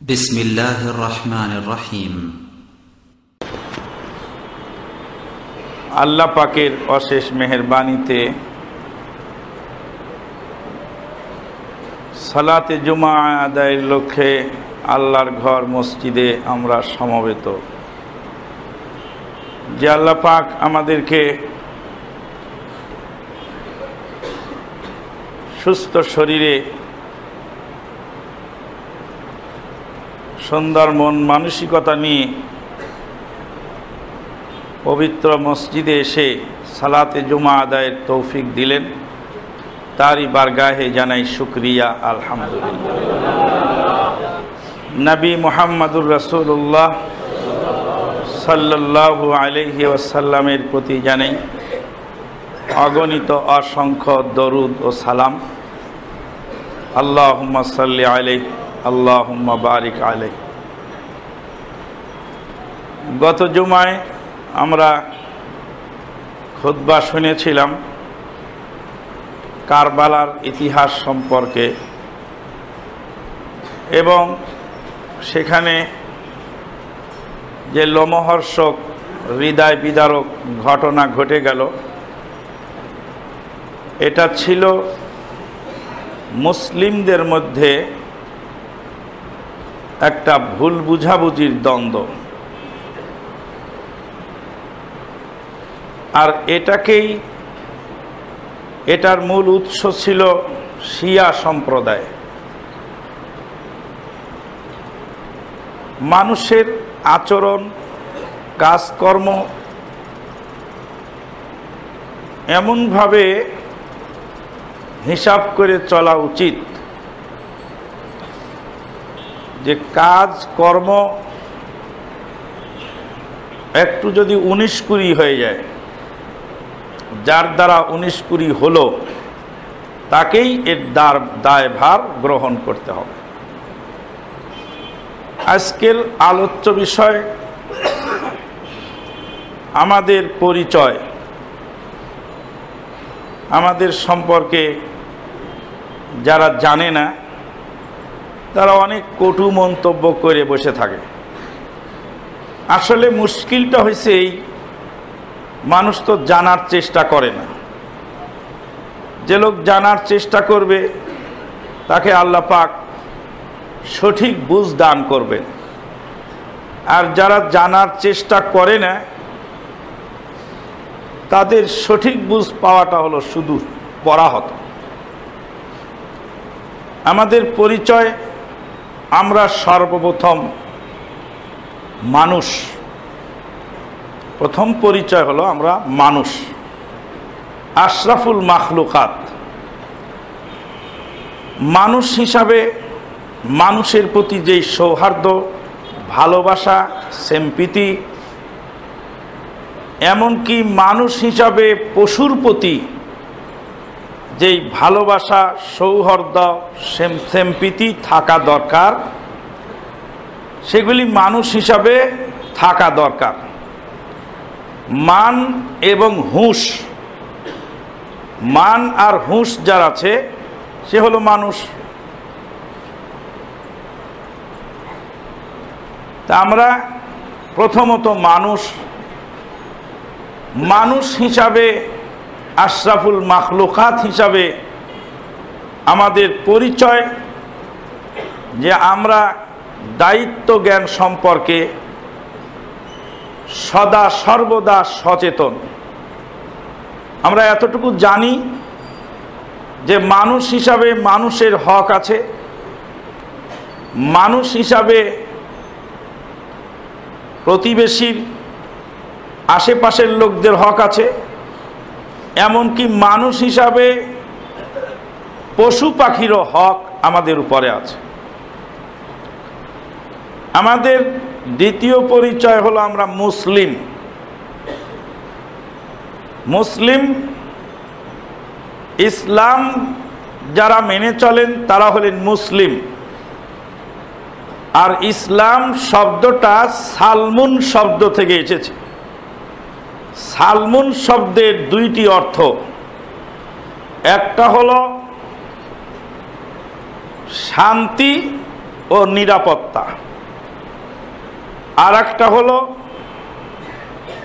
بسم الله الرحمن الرحيم আল্লাহ পাকের অশেষ মেহেরবানিতে সালাতে জুমা আদায়ের লক্ষ্যে আল্লাহর ঘর মসজিদে আমরা সমবেত যে আল্লাহ পাক আমাদেরকে সুস্থ শরীরে সুন্দর মন মানসিকতা নিয়ে পবিত্র মসজিদে এসে সালাতে জুমা আদায়ের তৌফিক দিলেন। তারই বারগাহে জানাই শুক্রিয়া, আলহামদুলিল্লাহ। নবী মোহাম্মদুর রসুল্লাহ সাল্লাল্লাহু আলহি ওয়াসাল্লামের প্রতি জানাই অগণিত অসংখ্য দরুদ ও সালাম। আল্লাহ সাল্লি আলাই আল্লাহ বারিক আলাই গত জুমায় আমরা খুদ্া শুনেছিলাম কারবালার ইতিহাস সম্পর্কে এবং সেখানে যে লোমহর্ষক, হৃদয় বিদারক ঘটনা ঘটে গেল। এটা ছিল মুসলিমদের মধ্যে একটা ভুল বুঝাবুঝির দ্বন্দ্ব। আর এটাকেই, এটার মূল উৎস ছিল শিয়া সম্প্রদায়। মানুষের আচরণ, কাজকর্ম এমনভাবে হিসাব করে চলা উচিত। যে কাজ, কর্ম একটু যদি উনিশ কুড়ি হয়ে যায়, যার দ্বারা উনিশ কুড়ি হলো, তাকেই এর দার দায়ভার গ্রহণ করতে হবে। আজকের আলোচ্য বিষয়, আমাদের পরিচয়, আমাদের সম্পর্কে যারা জানে না তারা অনেক কটু মন্তব্য করে বসে থাকে। আসলে মুশকিলটা হয়েছে এই, মানুষ তো জানার চেষ্টা করে না। যে লোক জানার চেষ্টা করবে, তাকে আল্লাহ পাক সঠিক বুঝ দান করবেন। আর যারা জানার চেষ্টা করে না, তাদের সঠিক বুঝ পাওয়াটা হলো শুধু পরাহত। আমাদের পরিচয় আমরা সর্বপ্রথম মানুষ। প্রথম পরিচয় হলো আমরা মানুষ। আশরাফুল মাখলুকাত। মানুষ হিসাবে মানুষের প্রতি যেই সৌহার্দ্য, ভালোবাসা সেম্পিতি এমনকি মানুষ হিসাবে পশুর প্রতি যেই ভালোবাসা, সৌহার্দ্য সেম্পিতি থাকা দরকার, সেগুলি মানুষ হিসাবে থাকা দরকার। মান এবং হুঁশ। মান আর হুঁশ যার আছে, সে হলো মানুষ। তা আমরা প্রথমত মানুষ। মানুষ হিসাবে আশরাফুল মাখলুকাত হিসাবে আমাদের পরিচয় যে আমরা দায়িত্ব জ্ঞান সম্পর্কে সদা সর্বদা সচেতন। আমরা এতটুকু জানি যে মানুষ হিসাবে মানুষের হক আছে। মানুষ হিসাবে প্রতিবেশীর আশেপাশের লোকদের হক আছে। এমনকি মানুষ হিসাবে পশু পাখিরও হক আমাদের উপরে আছে। আমাদের দ্বিতীয় পরিচয় হলো আমরা মুসলিম। মুসলিম ইসলাম যারা মেনে চলেন তারা হলেন মুসলিম। আর ইসলাম শব্দটা সালমুন শব্দ থেকে এসেছে। সালমুন শব্দের দুইটি অর্থ। একটা হলো শান্তি ও নিরাপত্তা। আর একটা হলো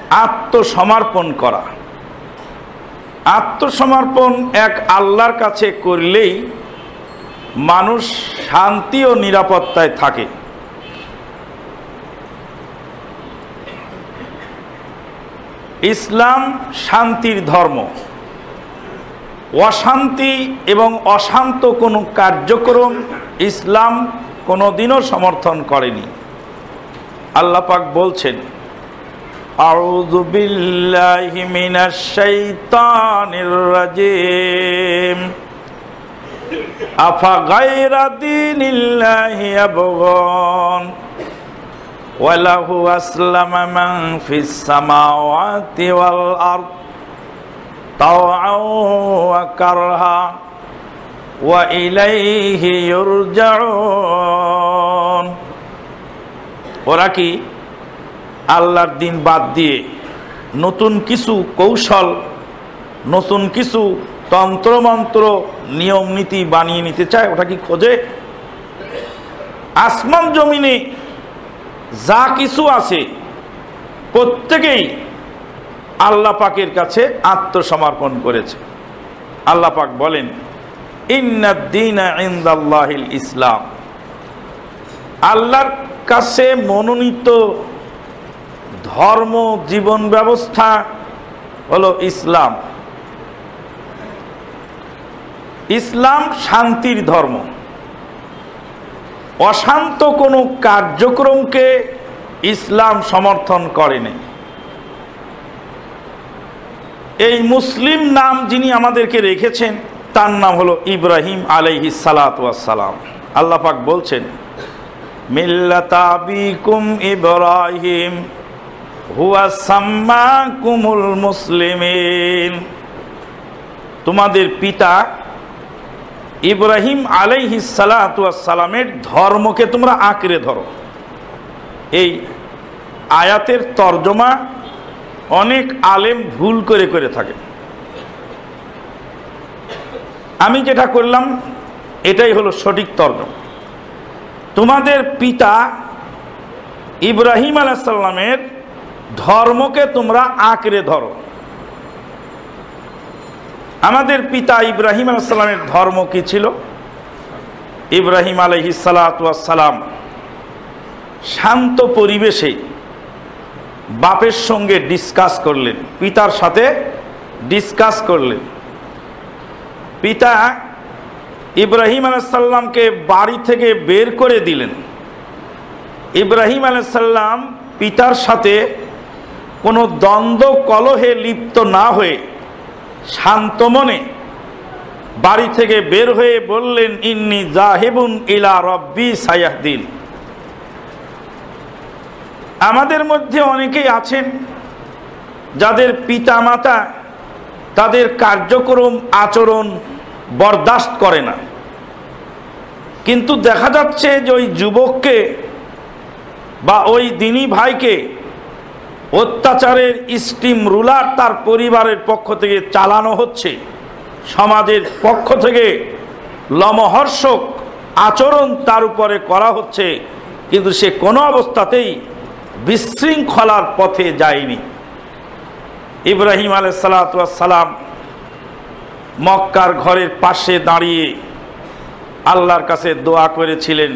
আত্মসমর্পণ করা। আত্মসমর্পণ এক আল্লাহর কাছে করলেই মানুষ শান্তি ও নিরাপত্তায় থাকে। ইসলাম শান্তির ধর্ম। অশান্তি এবং অশান্ত কোনো কার্যক্রম ইসলাম কোনো দিনও সমর্থন করেনি। আল্লাহ পাক বলছেন আফা দীনিল্লাহি ইয়াবগুন ফিস সামাওয়াতি ওয়াল আরদ তাওআন ওয়া কারহা ওয়া ইলাইহি ইউরজাউন। ওরা কি আল্লাহর দিন বাদ দিয়ে নতুন কিছু কৌশল, নতুন কিছু তন্ত্রমন্ত্র নিয়ম নীতি বানিয়ে নিতে চায়? ওটা কি খোঁজে? আসমান জমিনে যা কিছু আছে, প্রত্যেকেই আল্লাহ পাকের কাছে আত্মসমর্পণ করেছে। আল্লাহ পাক বলেন ইন্দাল্লাহিল ইসলাম। আল্লাহর কাছে মনোনীত ধর্ম, জীবন ব্যবস্থা হলো ইসলাম। ইসলাম শান্তির ধর্ম। অশান্ত কোনো কার্যক্রমকে ইসলাম সমর্থন করেনি। এই মুসলিম নাম যিনি আমাদেরকে রেখেছেন, তার নাম হলো ইব্রাহিম আলাইহি সালাম আল্লাহ পাক বলছেন মিল্লাতাবিকুম ইব্রাহিম, হুয়া সাম্মাকুমুল মুসলিমিন। তোমাদের পিতা ইব্রাহিম আলাইহি সালামের ধর্মকে তোমরা আঁকড়ে ধরো। এই আয়াতের তর্জমা অনেক আলেম ভুল করে করে থাকে। আমি যেটা করলাম, এটাই হলো সঠিক তর্জমা। তোমাদের পিতা ইব্রাহিম আলাইসাল্লামের ধর্মকে তোমরা আঁকড়ে ধরো। আমাদের পিতা ইব্রাহিম আলাইসাল্লামের ধর্ম কি ছিল? ইব্রাহিম আলহি সালাম শান্ত পরিবেশে বাপের সঙ্গে ডিসকাস করলেন, পিতার সাথে ডিসকাস করলেন। পিতা ইব্রাহিম আলাইসাল্লামকে বাড়ি থেকে বের করে দিলেন। ইব্রাহিম আলাইসাল্লাম পিতার সাথে কোনো দ্বন্দ্ব কলহে লিপ্ত না হয়ে শান্ত মনে বাড়ি থেকে বের হয়ে বললেন, ইন্নি জাহেবুন ইলা রব্বি সায়াহদিন। আমাদের মধ্যে অনেকেই আছেন যাদের পিতা মাতা তাদের কার্যক্রম, আচরণ বরদাস্ত করে না। কিন্তু দেখা যাচ্ছে যে ওই যুবককে বা ওই দিনী ভাইকে অত্যাচারের স্টিম রুলার তার পরিবারের পক্ষ থেকে চালানো হচ্ছে। সমাজের পক্ষ থেকে লমহর্ষক আচরণ তার উপরে করা হচ্ছে, কিন্তু সে কোনো অবস্থাতেই বিশৃঙ্খলার পথে যায়নি। ইব্রাহিম আলাই সালাম মক্কার ঘরের পাশে দাঁড়িয়ে আল্লাহর কাছে দোয়া করেছিলেন।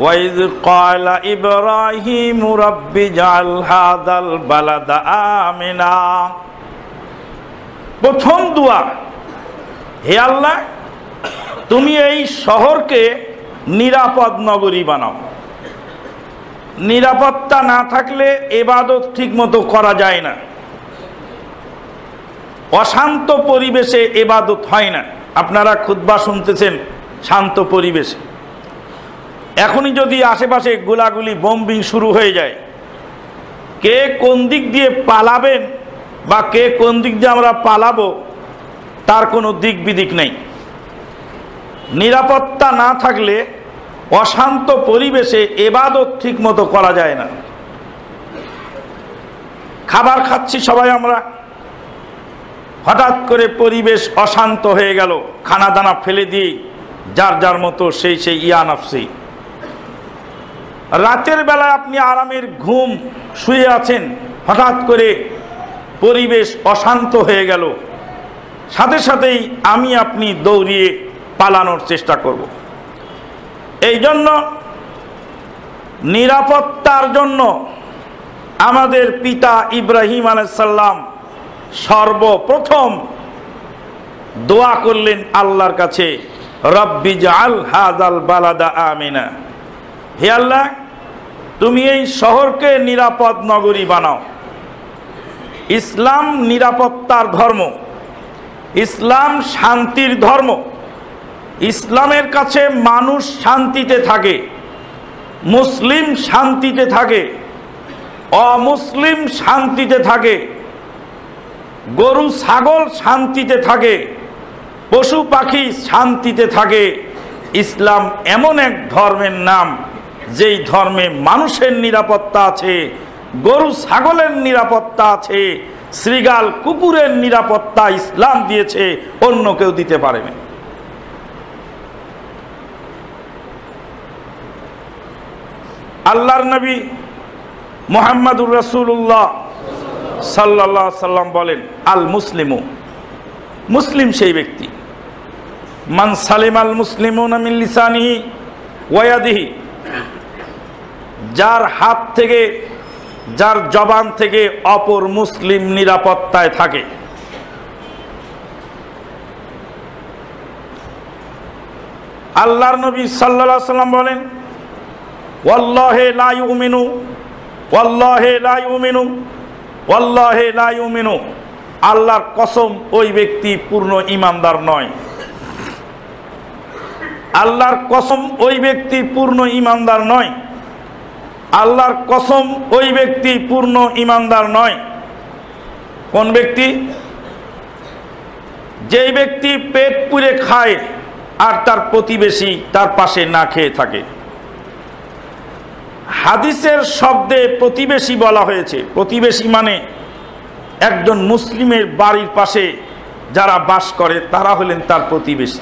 ওয়াইদ কয়লা ইব্রাহিম রব্বি জাল হাদাল বালাদা আমিনা প্রথম দোয়া, হে আল্লাহ, তুমি এই শহরকে নিরাপদ নগরী বানাও। নিরাপত্তা না থাকলে এবাদত ঠিক মতো করা যায় না। অশান্ত পরিবেশে এবাদত হয় না। আপনারা খুদ্া শুনতেছেন, শান্ত পরিবেশে। এখনই যদি আশেপাশে গোলাগুলি বোম্বিং শুরু হয়ে যায়, কে কোন দিক দিয়ে পালাবেন বা কে কোন দিক দিয়ে আমরা পালাবো, তার কোনো দিক বিদিক নেই। নিরাপত্তা না থাকলে অশান্ত পরিবেশে এবাদত ঠিক মতো করা যায় না। খাবার খাচ্ছি সবাই আমরা। হঠাৎ করে পরিবেশ অশান্ত হয়ে গেল খানা দানা ফেলে দিয়ে যার যার মতো সেই সেই ইয়ানাফসি রাতের বেলায় আপনি আরামের ঘুম শুয়ে আছেন, হঠাৎ করে পরিবেশ অশান্ত হয়ে গেল। সাথে সাথেই আমি আপনি দৌড়িয়ে পালানোর চেষ্টা করব। এই জন্য নিরাপত্তার জন্য আমাদের পিতা ইব্রাহিম আলাইসাল্লাম সর্বপ্রথম দোয়া করলেন আল্লাহর কাছে, রব্বি জাল হাজাল বালাদা আমিনা। হে আল্লাহ তুমি এই শহরকে নিরাপদ নগরী বানাও। ইসলাম নিরাপত্তার ধর্ম। ইসলাম শান্তির ধর্ম। ইসলামের কাছে মানুষ শান্তিতে থাকে। মুসলিম শান্তিতে থাকে। অমুসলিম শান্তিতে থাকে। গরু, ছাগল শান্তিতে থাকে। পশু পাখি শান্তিতে থাকে। ইসলাম এমন এক ধর্মের নাম। যেই ধর্মে মানুষের নিরাপত্তা আছে, গরু ছাগলের নিরাপত্তা আছে, শ্রীগাল কুকুরের নিরাপত্তা ইসলাম দিয়েছে, অন্য কেউ দিতে পারেনি। আল্লাহর নবী মোহাম্মদুর রসুল্লাহ সাল্লাহ সাল্লাম বলেন, আল মুসলিমু, মুসলিম সেই ব্যক্তি। মান সালিম আল মুসলিম লিসানিহি ওয়াদিহি যার হাত থেকে, যার জবান থেকে অপর মুসলিম নিরাপত্তায় থাকে। আল্লাহর নবী সাল্লাহ সাল্লাম বলেন, ওয়াল্লাহে লা ইউমিনু, ওয়াল্লাহে লা ইউমিনু, ওয়াল্লাহে লা ইউমিনু। আল্লাহর কসম ওই ব্যক্তি পূর্ণ ইমানদার নয়। আল্লাহর কসম ওই ব্যক্তি পূর্ণ ইমানদার নয়। আল্লাহর কসম, ওই ব্যক্তি পূর্ণ ইমানদার নয়। কোন ব্যক্তি? যেই ব্যক্তি পেট পুড়ে খায় আর তার প্রতিবেশী তার পাশে না খেয়ে থাকে। হাদিসের শব্দে প্রতিবেশী বলা হয়েছে। প্রতিবেশী মানে একজন মুসলিমের বাড়ির পাশে যারা বাস করে, তারা হলেন তার প্রতিবেশী।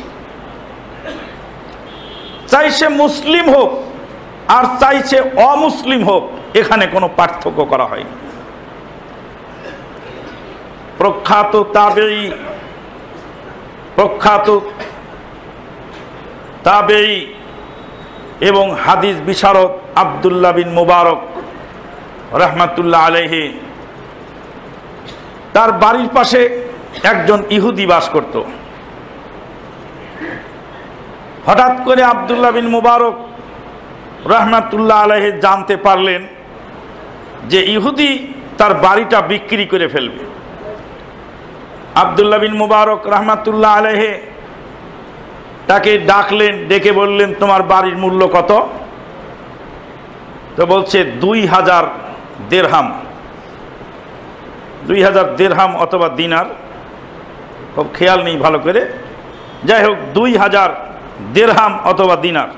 চাই সে মুসলিম হোক আর চাইছে অমুসলিম হোক, এখানে কোনো পার্থক্য করা হয়নি। প্রখ্যাত তাবেই প্রখ্যাত তাবেই এবং হাদিস বিশারক আবদুল্লাহ বিন মুবারক রহমাতুল্লাহ আলহে তার বাড়ির পাশে একজন ইহুদি বাস করত। হঠাৎ করে আবদুল্লাহ বিন মুবারক রহমাতুল্লাহ আলহে জানতে পারলেন যে ইহুদি তার বাড়িটা বিক্রি করে ফেলবে। আবদুল্লাহ বিন মুবারক রহমাতুল্লাহ আলহে তাকে ডাকলেন, ডেকে বললেন, তোমার বাড়ির মূল্য কত? তো বলছে, দুই হাজার দেড়হাম। দুই হাজার দেড়হাম অথবা দিনার, খুব খেয়াল নেই ভালো করে। যাই হোক, দুই হাজার দেড়হাম অথবা দিনার।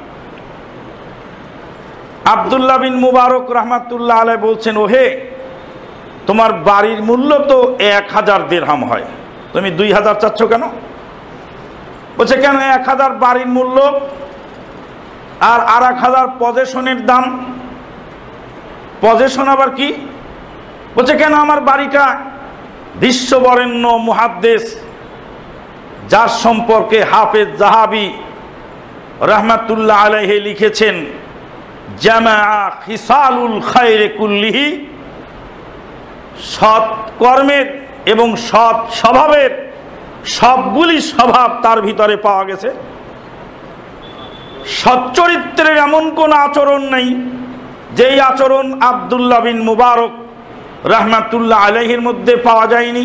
আবদুল্লাহ বিন মুবারক রহমাতুল্লাহ আলাই বলছেন, ওহে, তোমার বাড়ির মূল্য তো এক হাজার দেড়হাম হয়। তুমি দুই হাজার চাচ্ছ কেন? বলছে, কেন এক হাজার বাড়ির মূল্য আর আর এক হাজার পজেশনের দাম? পজেশন আবার কি? বলছে, কেন আমার বাড়িটা বিশ্ববরেণ্য মুহাদ্দেশ যার সম্পর্কে হাফেজ জাহাবি রহমাতুল্লাহ আলহে লিখেছেন কুল্লিহি, সৎ কর্মের এবং সৎ স্বভাবের সবগুলি স্বভাব তার ভিতরে পাওয়া গেছে। সচ্চরিত্রের এমন কোন আচরণ নেই, যেই আচরণ আবদুল্লাহ বিন মুবারক রহমাতুল্লাহ আলহির মধ্যে পাওয়া যায়নি।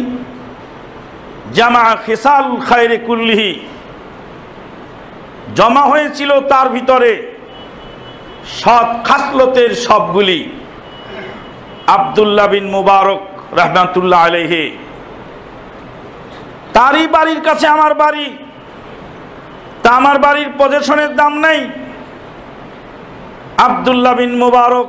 জামা খেসাল খায়রে কুল্লিহি, জমা হয়েছিল তার ভিতরে। সৎ খাসলতের সবগুলি। আবদুল্লাহ বিন মুবারক রহমাতুল্লাহ আলহে তারই বাড়ির কাছে আমার বাড়ি। তা আমার বাড়ির পজেশনের দাম নেই। আবদুল্লাহ বিন মুবারক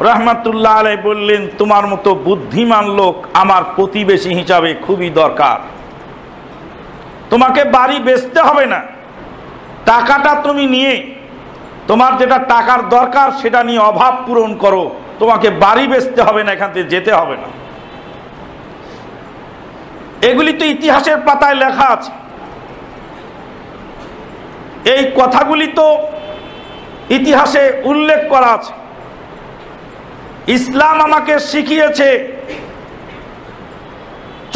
রহমাতুল্লাহ আলাই বললেন, তোমার মতো বুদ্ধিমান লোক আমার প্রতিবেশী হিসাবে খুবই দরকার। তোমাকে বাড়ি বেচতে হবে না। টাকাটা তুমি নিয়ে তোমার যেটা টাকার দরকার, সেটা নিয়ে অভাব পূরণ করো। তোমাকে বাড়ি বেচতে হবে না, এখান থেকে যেতে হবে না। এগুলি তো ইতিহাসের পাতায় লেখা আছে। এই কথাগুলি তো ইতিহাসে উল্লেখ করা আছে। ইসলাম আমাকে শিখিয়েছে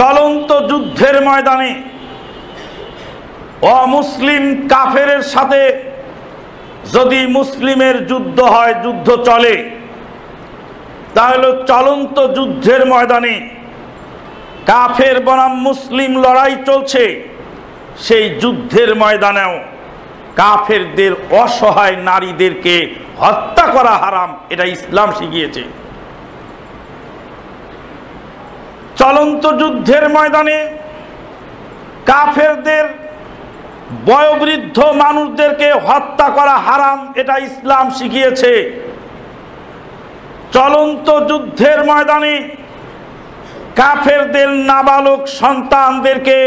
চলন্ত যুদ্ধের ময়দানে। অমুসলিম কাফেরের সাথে যদি মুসলিমের যুদ্ধ হয়, যুদ্ধ চলে, তাহলে চলন্ত যুদ্ধের ময়দানে কাফের বনাম মুসলিম লড়াই চলছে। সেই যুদ্ধের ময়দানেও কাফেরদের অসহায় নারীদেরকে হত্যা করা হারাম, এটা ইসলাম শিখিয়েছে। চলন্ত যুদ্ধের ময়দানে কাফেরদের বয়োবৃদ্ধ মানুষদেরকে হত্যা করা হারাম, এটা ইসলাম শিখিয়েছে। চলন্ত যুদ্ধের ময়দানে কাফেরদের নাবালক সন্তানদেরকে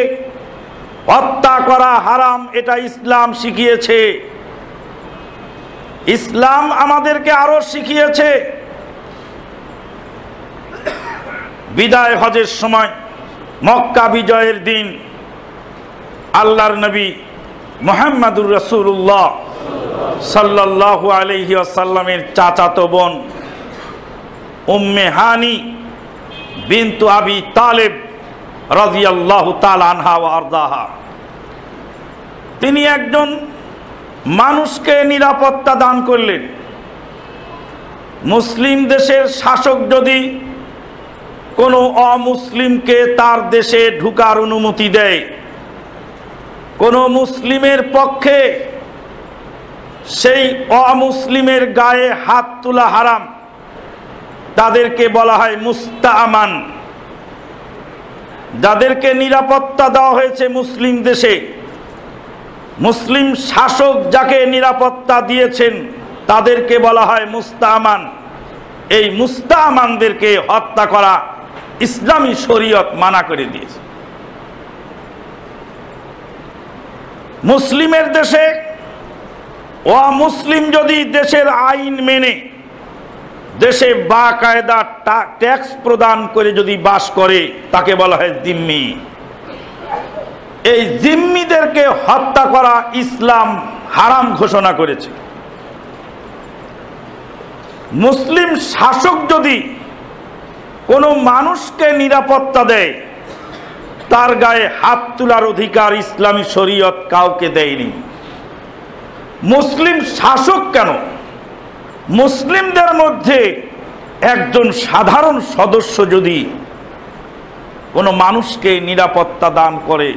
হত্যা করা হারাম, এটা ইসলাম শিখিয়েছে। ইসলাম আমাদেরকে আরও শিখিয়েছে। বিদায় হজের সময় মক্কা বিজয়ের দিন, আল্লাহর নবী মোহাম্মদুর রসুল্লাহ সাল্লাহু আলহি আসাল্লামের চাচাতো বোন উম্মে হানি বিন্তু আবি তালেব রাজিয়াল্লাহু তাল আনহা তিনি একজন মানুষকে নিরাপত্তা দান করলেন। মুসলিম দেশের শাসক যদি কোনো অমুসলিমকে তার দেশে ঢুকার অনুমতি দেয় কোনো মুসলিমের পক্ষে সেই অমুসলিমের গায়ে হাত তোলা হারাম। তাদেরকে বলা হয় মুস্তামান যাদেরকে নিরাপত্তা দেওয়া হয়েছে মুসলিম দেশে। মুসলিম শাসক যাকে নিরাপত্তা দিয়েছেন, তাদেরকে বলা হয় মুস্তামান এই মুস্তামানদেরকে হত্যা করা ইসলামী শরীয়ত মানা করে দিয়েছে। মুসলিমের দেশে ও মুসলিম যদি দেশের আইন মেনে, দেশে বা কায়দা ট্যাক্স প্রদান করে যদি বাস করে, তাকে বলা হয় জিম্মি। এই জিম্মিদেরকে হত্যা করা ইসলাম হারাম ঘোষণা করেছে। মুসলিম শাসক যদি কোনো মানুষকে নিরাপত্তা দেয় তার গায়ে হাত তোলার অধিকার ইসলামী শরীয়ত কাউকে দেয়নি। মুসলিম শাসক কেন? মুসলিমদের মধ্যে একজন সাধারণ সদস্য যদি কোনো মানুষকে নিরাপত্তা দান করে,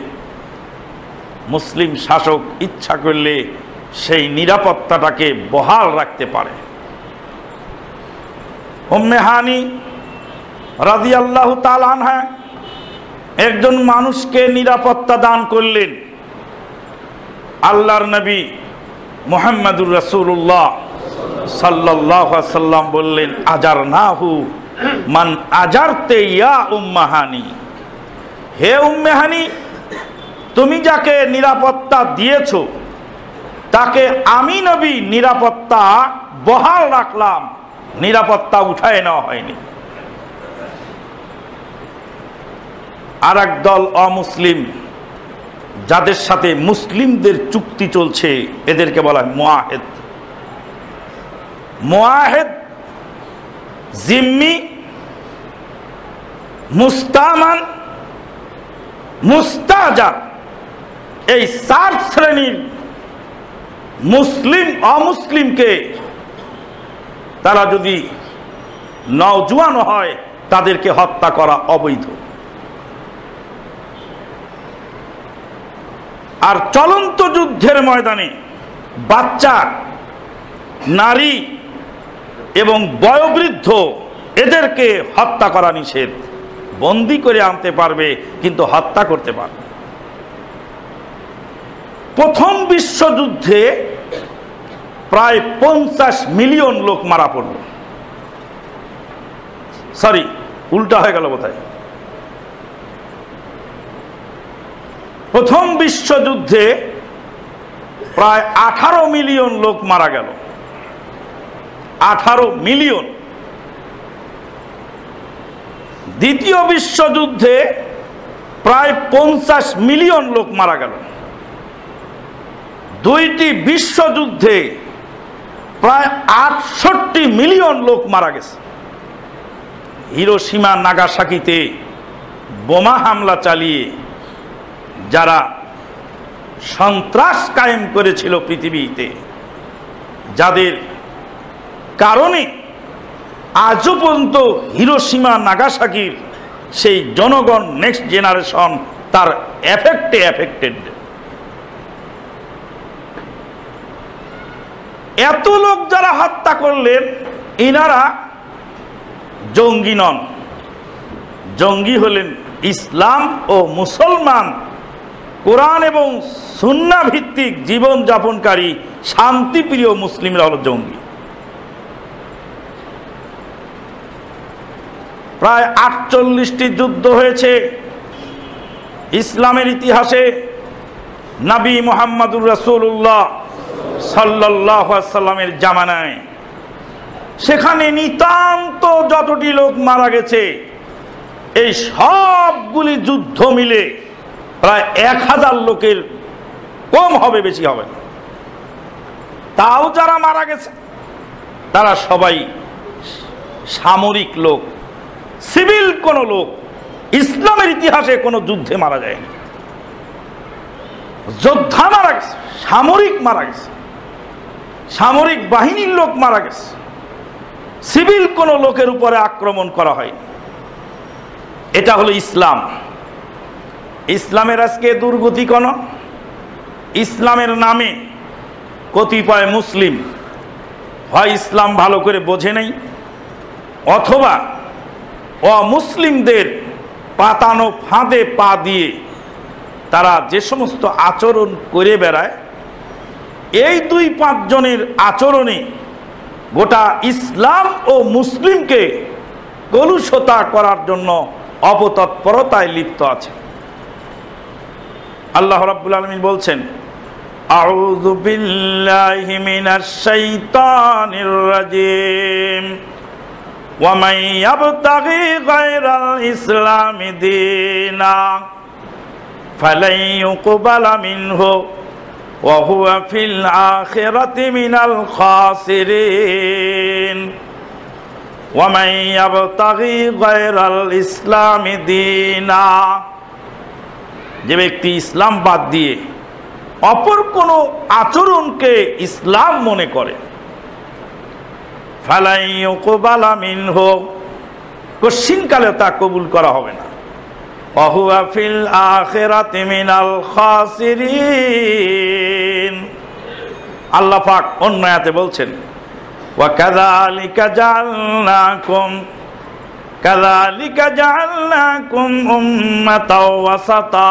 মুসলিম শাসক ইচ্ছা করলে সেই নিরাপত্তাটাকে বহাল রাখতে পারে। হোম্মেহানি রাজি আল্লাহ তালানহা একজন মানুষকে নিরাপত্তা দান করলেন আল্লাহর নবী মোহাম্মদুর রসুল্লাহ সাল্লাম বললেন আজার না হু মান আজারতে ইয়া উম্মাহানি। হে উম্মেহানি, তুমি যাকে নিরাপত্তা দিয়েছ, তাকে আমি নবী নিরাপত্তা বহাল রাখলাম, নিরাপত্তা উঠায় নেওয়া হয়নি। আর দল অমুসলিম, যাদের সাথে মুসলিমদের চুক্তি চলছে, এদেরকে বলা হয় মোয়াহেদ মোয়াহেদ জিম্মি, মুস্তামান মুস্তাজা এই চার শ্রেণির মুসলিম, অমুসলিমকে তারা যদি নওজোয়ান হয়, তাদেরকে হত্যা করা অবৈধ। আর চলন্ত যুদ্ধের ময়দানে বাচ্চা, নারী এবং বয়োবৃদ্ধ এদেরকে হত্যা করা নিষেধ। বন্দি করে আনতে পারবে, কিন্তু হত্যা করতে পারবে প্রথম বিশ্বযুদ্ধে প্রায় পঞ্চাশ মিলিয়ন লোক মারা পড়ল। সরি, উল্টা হয়ে গেল বোধহয়। প্রথম বিশ্বযুদ্ধে প্রায় আঠারো মিলিয়ন লোক মারা গেল। আঠারো মিলিয়ন। দ্বিতীয় বিশ্বযুদ্ধে প্রায় পঞ্চাশ মিলিয়ন লোক মারা গেল। দুইটি বিশ্বযুদ্ধে প্রায় আটষট্টি মিলিয়ন লোক মারা গেছে। হিরোসীমা নাগাসাকিতে বোমা হামলা চালিয়ে যারা সন্ত্রাস কায়েম করেছিল পৃথিবীতে, যাদের কারণে আজও পর্যন্ত হিরোসীমা নাগাসাকির সেই জনগণ নেক্সট জেনারেশন তার এফেক্টে এফেক্টেড এত লোক যারা হত্যা করলেন ইনারা জঙ্গি নন। জঙ্গি হলেন ইসলাম ও মুসলমান। কোরআন এবং সুন্না ভিত্তিক জীবন যাপনকারী শান্তিপ্রিয় মুসলিমরা হল জঙ্গি। প্রায় আটচল্লিশটি যুদ্ধ হয়েছে। ইসলামের ইতিহাসে নাবী মোহাম্মদুর রসুল্লাহ সাল্লাহ সাল্লামের জামানায়। সেখানে নিতান্ত যতটি লোক মারা গেছে, এই সবগুলি যুদ্ধ মিলে প্রায় এক হাজার লোকের কম হবে, বেশি হবে। তাও যারা মারা গেছে, তারা সবাই সামরিক লোক, সিভিল কোনো লোক, ইসলামের ইতিহাসে কোনো যুদ্ধে মারা যায়নি। যোদ্ধা মারা গেছে, সামরিক মারা গেছে, সামরিক বাহিনীর লোক মারা গেছে, সিভিল কোনো লোকের উপরে আক্রমণ করা হয়নি। এটা হলো ইসলাম। ইসলামের আজকে দুর্গতি কোন? ইসলামের নামে কতিপয় মুসলিম হয় ইসলাম ভালো করে বোঝে নেই, অথবা অমুসলিমদের পাতানো ফাঁদে পা দিয়ে তারা যে সমস্ত আচরণ করে বেড়ায়, এই দুই পাঁচজনের আচরণে গোটা ইসলাম ও মুসলিমকে কলুষতা করার জন্য অপতৎপরতায় লিপ্ত আছে। আল্লাহ রাব্বুল আলমিন বলছেন, আউযু বিল্লাহি মিনাশ শাইতানির রাজিম। ওয়া মান ইয়াবতাগি গায়রাল ইসলামি দীনা। ফালাই ইউকবালা মিনহু। ওয়া হুয়া ফিল আখিরাতি মিনাল খাসিরিন। ওয়া মান ইয়াবতাগি গায়রাল ইসলামি দীনা। যে ব্যক্তি ইসলাম বাদ দিয়ে অপর কোনো আচরণকে ইসলাম মনে করে। হোক কশিনকালে তা কবুল করা হবে না। অহুয়া ফিল আখেরাতে মিনাল খাসিরিন। আল্লাহ পাক অন্য আয়াতে বলছেন কাযালিকা জাআলনাকুম উম্মাতাও ওয়াসাতা।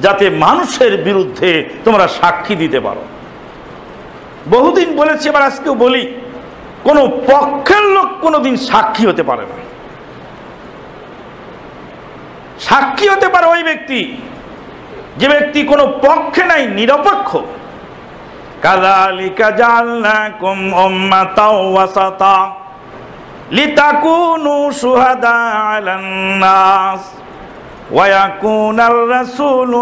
যাতে মানুষের বিরুদ্ধে তোমরা সাক্ষী দিতে পারো। বহুদিন বলেছি, এবার আজকেও বলি, কোন পক্ষের লোক কোনোদিন সাক্ষী হতে পারে না। সাক্ষী হতে পারে ওই ব্যক্তি, যে ব্যক্তি কোনো পক্ষে নাই, নিরপেক্ষ। উম্মাতাও ওয়াসাতা লিতাকুনু নাস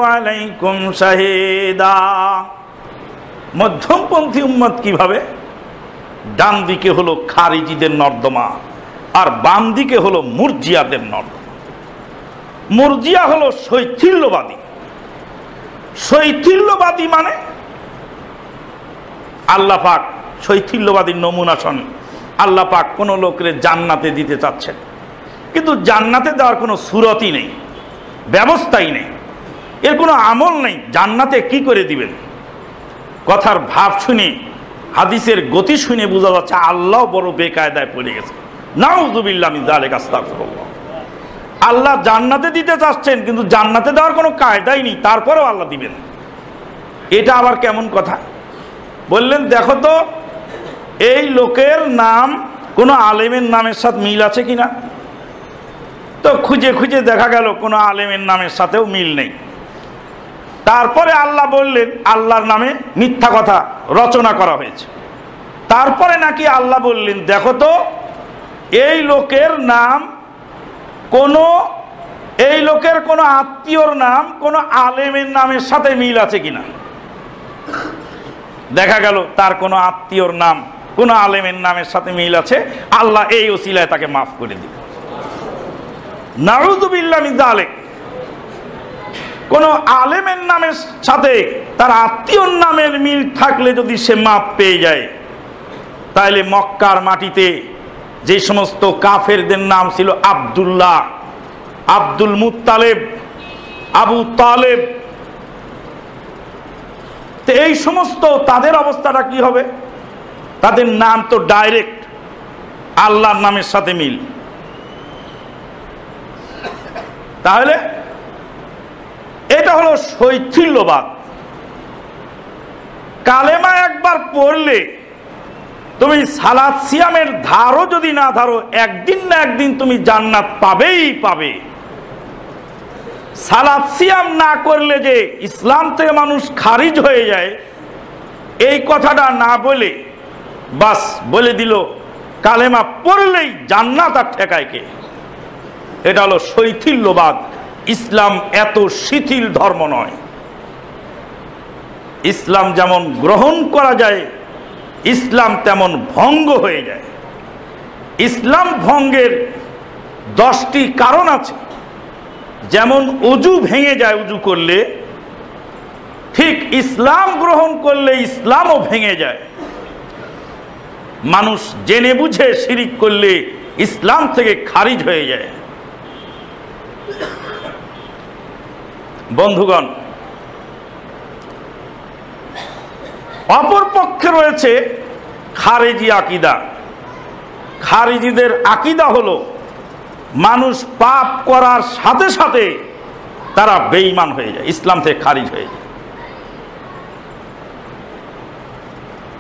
আলাইকুম শাহীদা। মধ্যমপন্থী উম্মত কীভাবে? ডান দিকে হলো খারিজিদের নর্দমা আর বাম দিকে হলো মুরজিয়াদের নর্দমা। মুরজিয়া হলো শৈথিল্যবাদী। শৈথিল্যবাদী মানে আল্লাহ পাক শৈথিল্যবাদীর নমুনা শোন আল্লাহ পাক কোনো লোকের জান্নাতে দিতে চাচ্ছেন। কিন্তু জান্নাতে দেওয়ার কোনো সুরতই নেই। ব্যবস্থাই নেই। এর কোনো আমল নেই। জান্নাতে কি করে দিবেন? কথার ভাব শুনে, হাদিসের গতি শুনে বোঝা যাচ্ছে আল্লাহ বড় বেকায়দায় পড়ে গেছে। আল্লাহ জান্নাতে দিতে চাচ্ছেন, কিন্তু জান্নাতে দেওয়ার কোনো কায়দাই নেই। তারপরেও আল্লাহ দিবেন। এটা আবার কেমন কথা? বললেন, দেখো তো, এই লোকের নাম কোনো আলেমের নামের সাথে মিল আছে কিনা? তো খুঁজে খুঁজে দেখা গেল কোনো আলেমের নামের সাথেও মিল নেই। তারপরে আল্লাহ বললেন, আল্লাহর নামে মিথ্যা কথা রচনা করা হয়েছে। তারপরে নাকি আল্লাহ বললেন, দেখো তো, এই লোকের নাম কোনো, এই লোকের কোনো আত্মীয়র নাম কোনো আলেমের নামের সাথে মিল আছে কিনা? দেখা গেল তার কোনো আত্মীয়র নাম কোনো আলেমের নামের সাথে মিল আছে। আল্লাহ এই ওসিলায় তাকে মাফ করে আলেক কোনো আলেমের নামের সাথে তার আত্মীয়র নামের মিল থাকলে যদি সে মাপ পেয়ে যায় তাহলে মক্কার মাটিতে যে সমস্ত কাফেরদের নাম ছিল আবদুল্লাহ, আব্দুল মুতালেব আবু তালেব। তো এই সমস্ত তাদের অবস্থাটা কি হবে? তাদের নাম তো ডাইরেক্ট আল্লাহর নামের সাথে মিল। তাহলে এটা হলো শৈথিল্যবাদ। কালেমা একবার পড়লে তুমি সালাদ সিয়ামের ধারও যদি না ধারো, একদিন না একদিন তুমি জান্নাত পাবেই পাবে। সালাদ সিয়াম না করলে যে ইসলাম থেকে মানুষ খারিজ হয়ে যায়, এই কথাটা না বলে বাস বলে দিল, কালেমা পড়লেই জান্নাত আর ঠেকায় কে? এটা হলো শৈথিল্যবাদ। ইসলাম এত শিথিল ধর্ম নয়। ইসলাম যেমন গ্রহণ করা যায়, ইসলাম তেমন ভঙ্গ হয়ে যায়। ইসলাম ভঙ্গের দশটি কারণ আছে। যেমন উজু ভেঙে যায় উজু করলে, ঠিক ইসলাম গ্রহণ করলে ইসলামও ভেঙে যায়। মানুষ জেনে বুঝে শিরিক করলে ইসলাম থেকে খারিজ হয়ে যায়। বন্ধুগণ অপর পক্ষে রয়েছে খারেজি আকিদা। খারিজিদের আকিদা হলো, মানুষ পাপ করার সাথে সাথে তারা বেঈমান হয়ে যায়, ইসলাম থেকে খারিজ হয়ে যায়।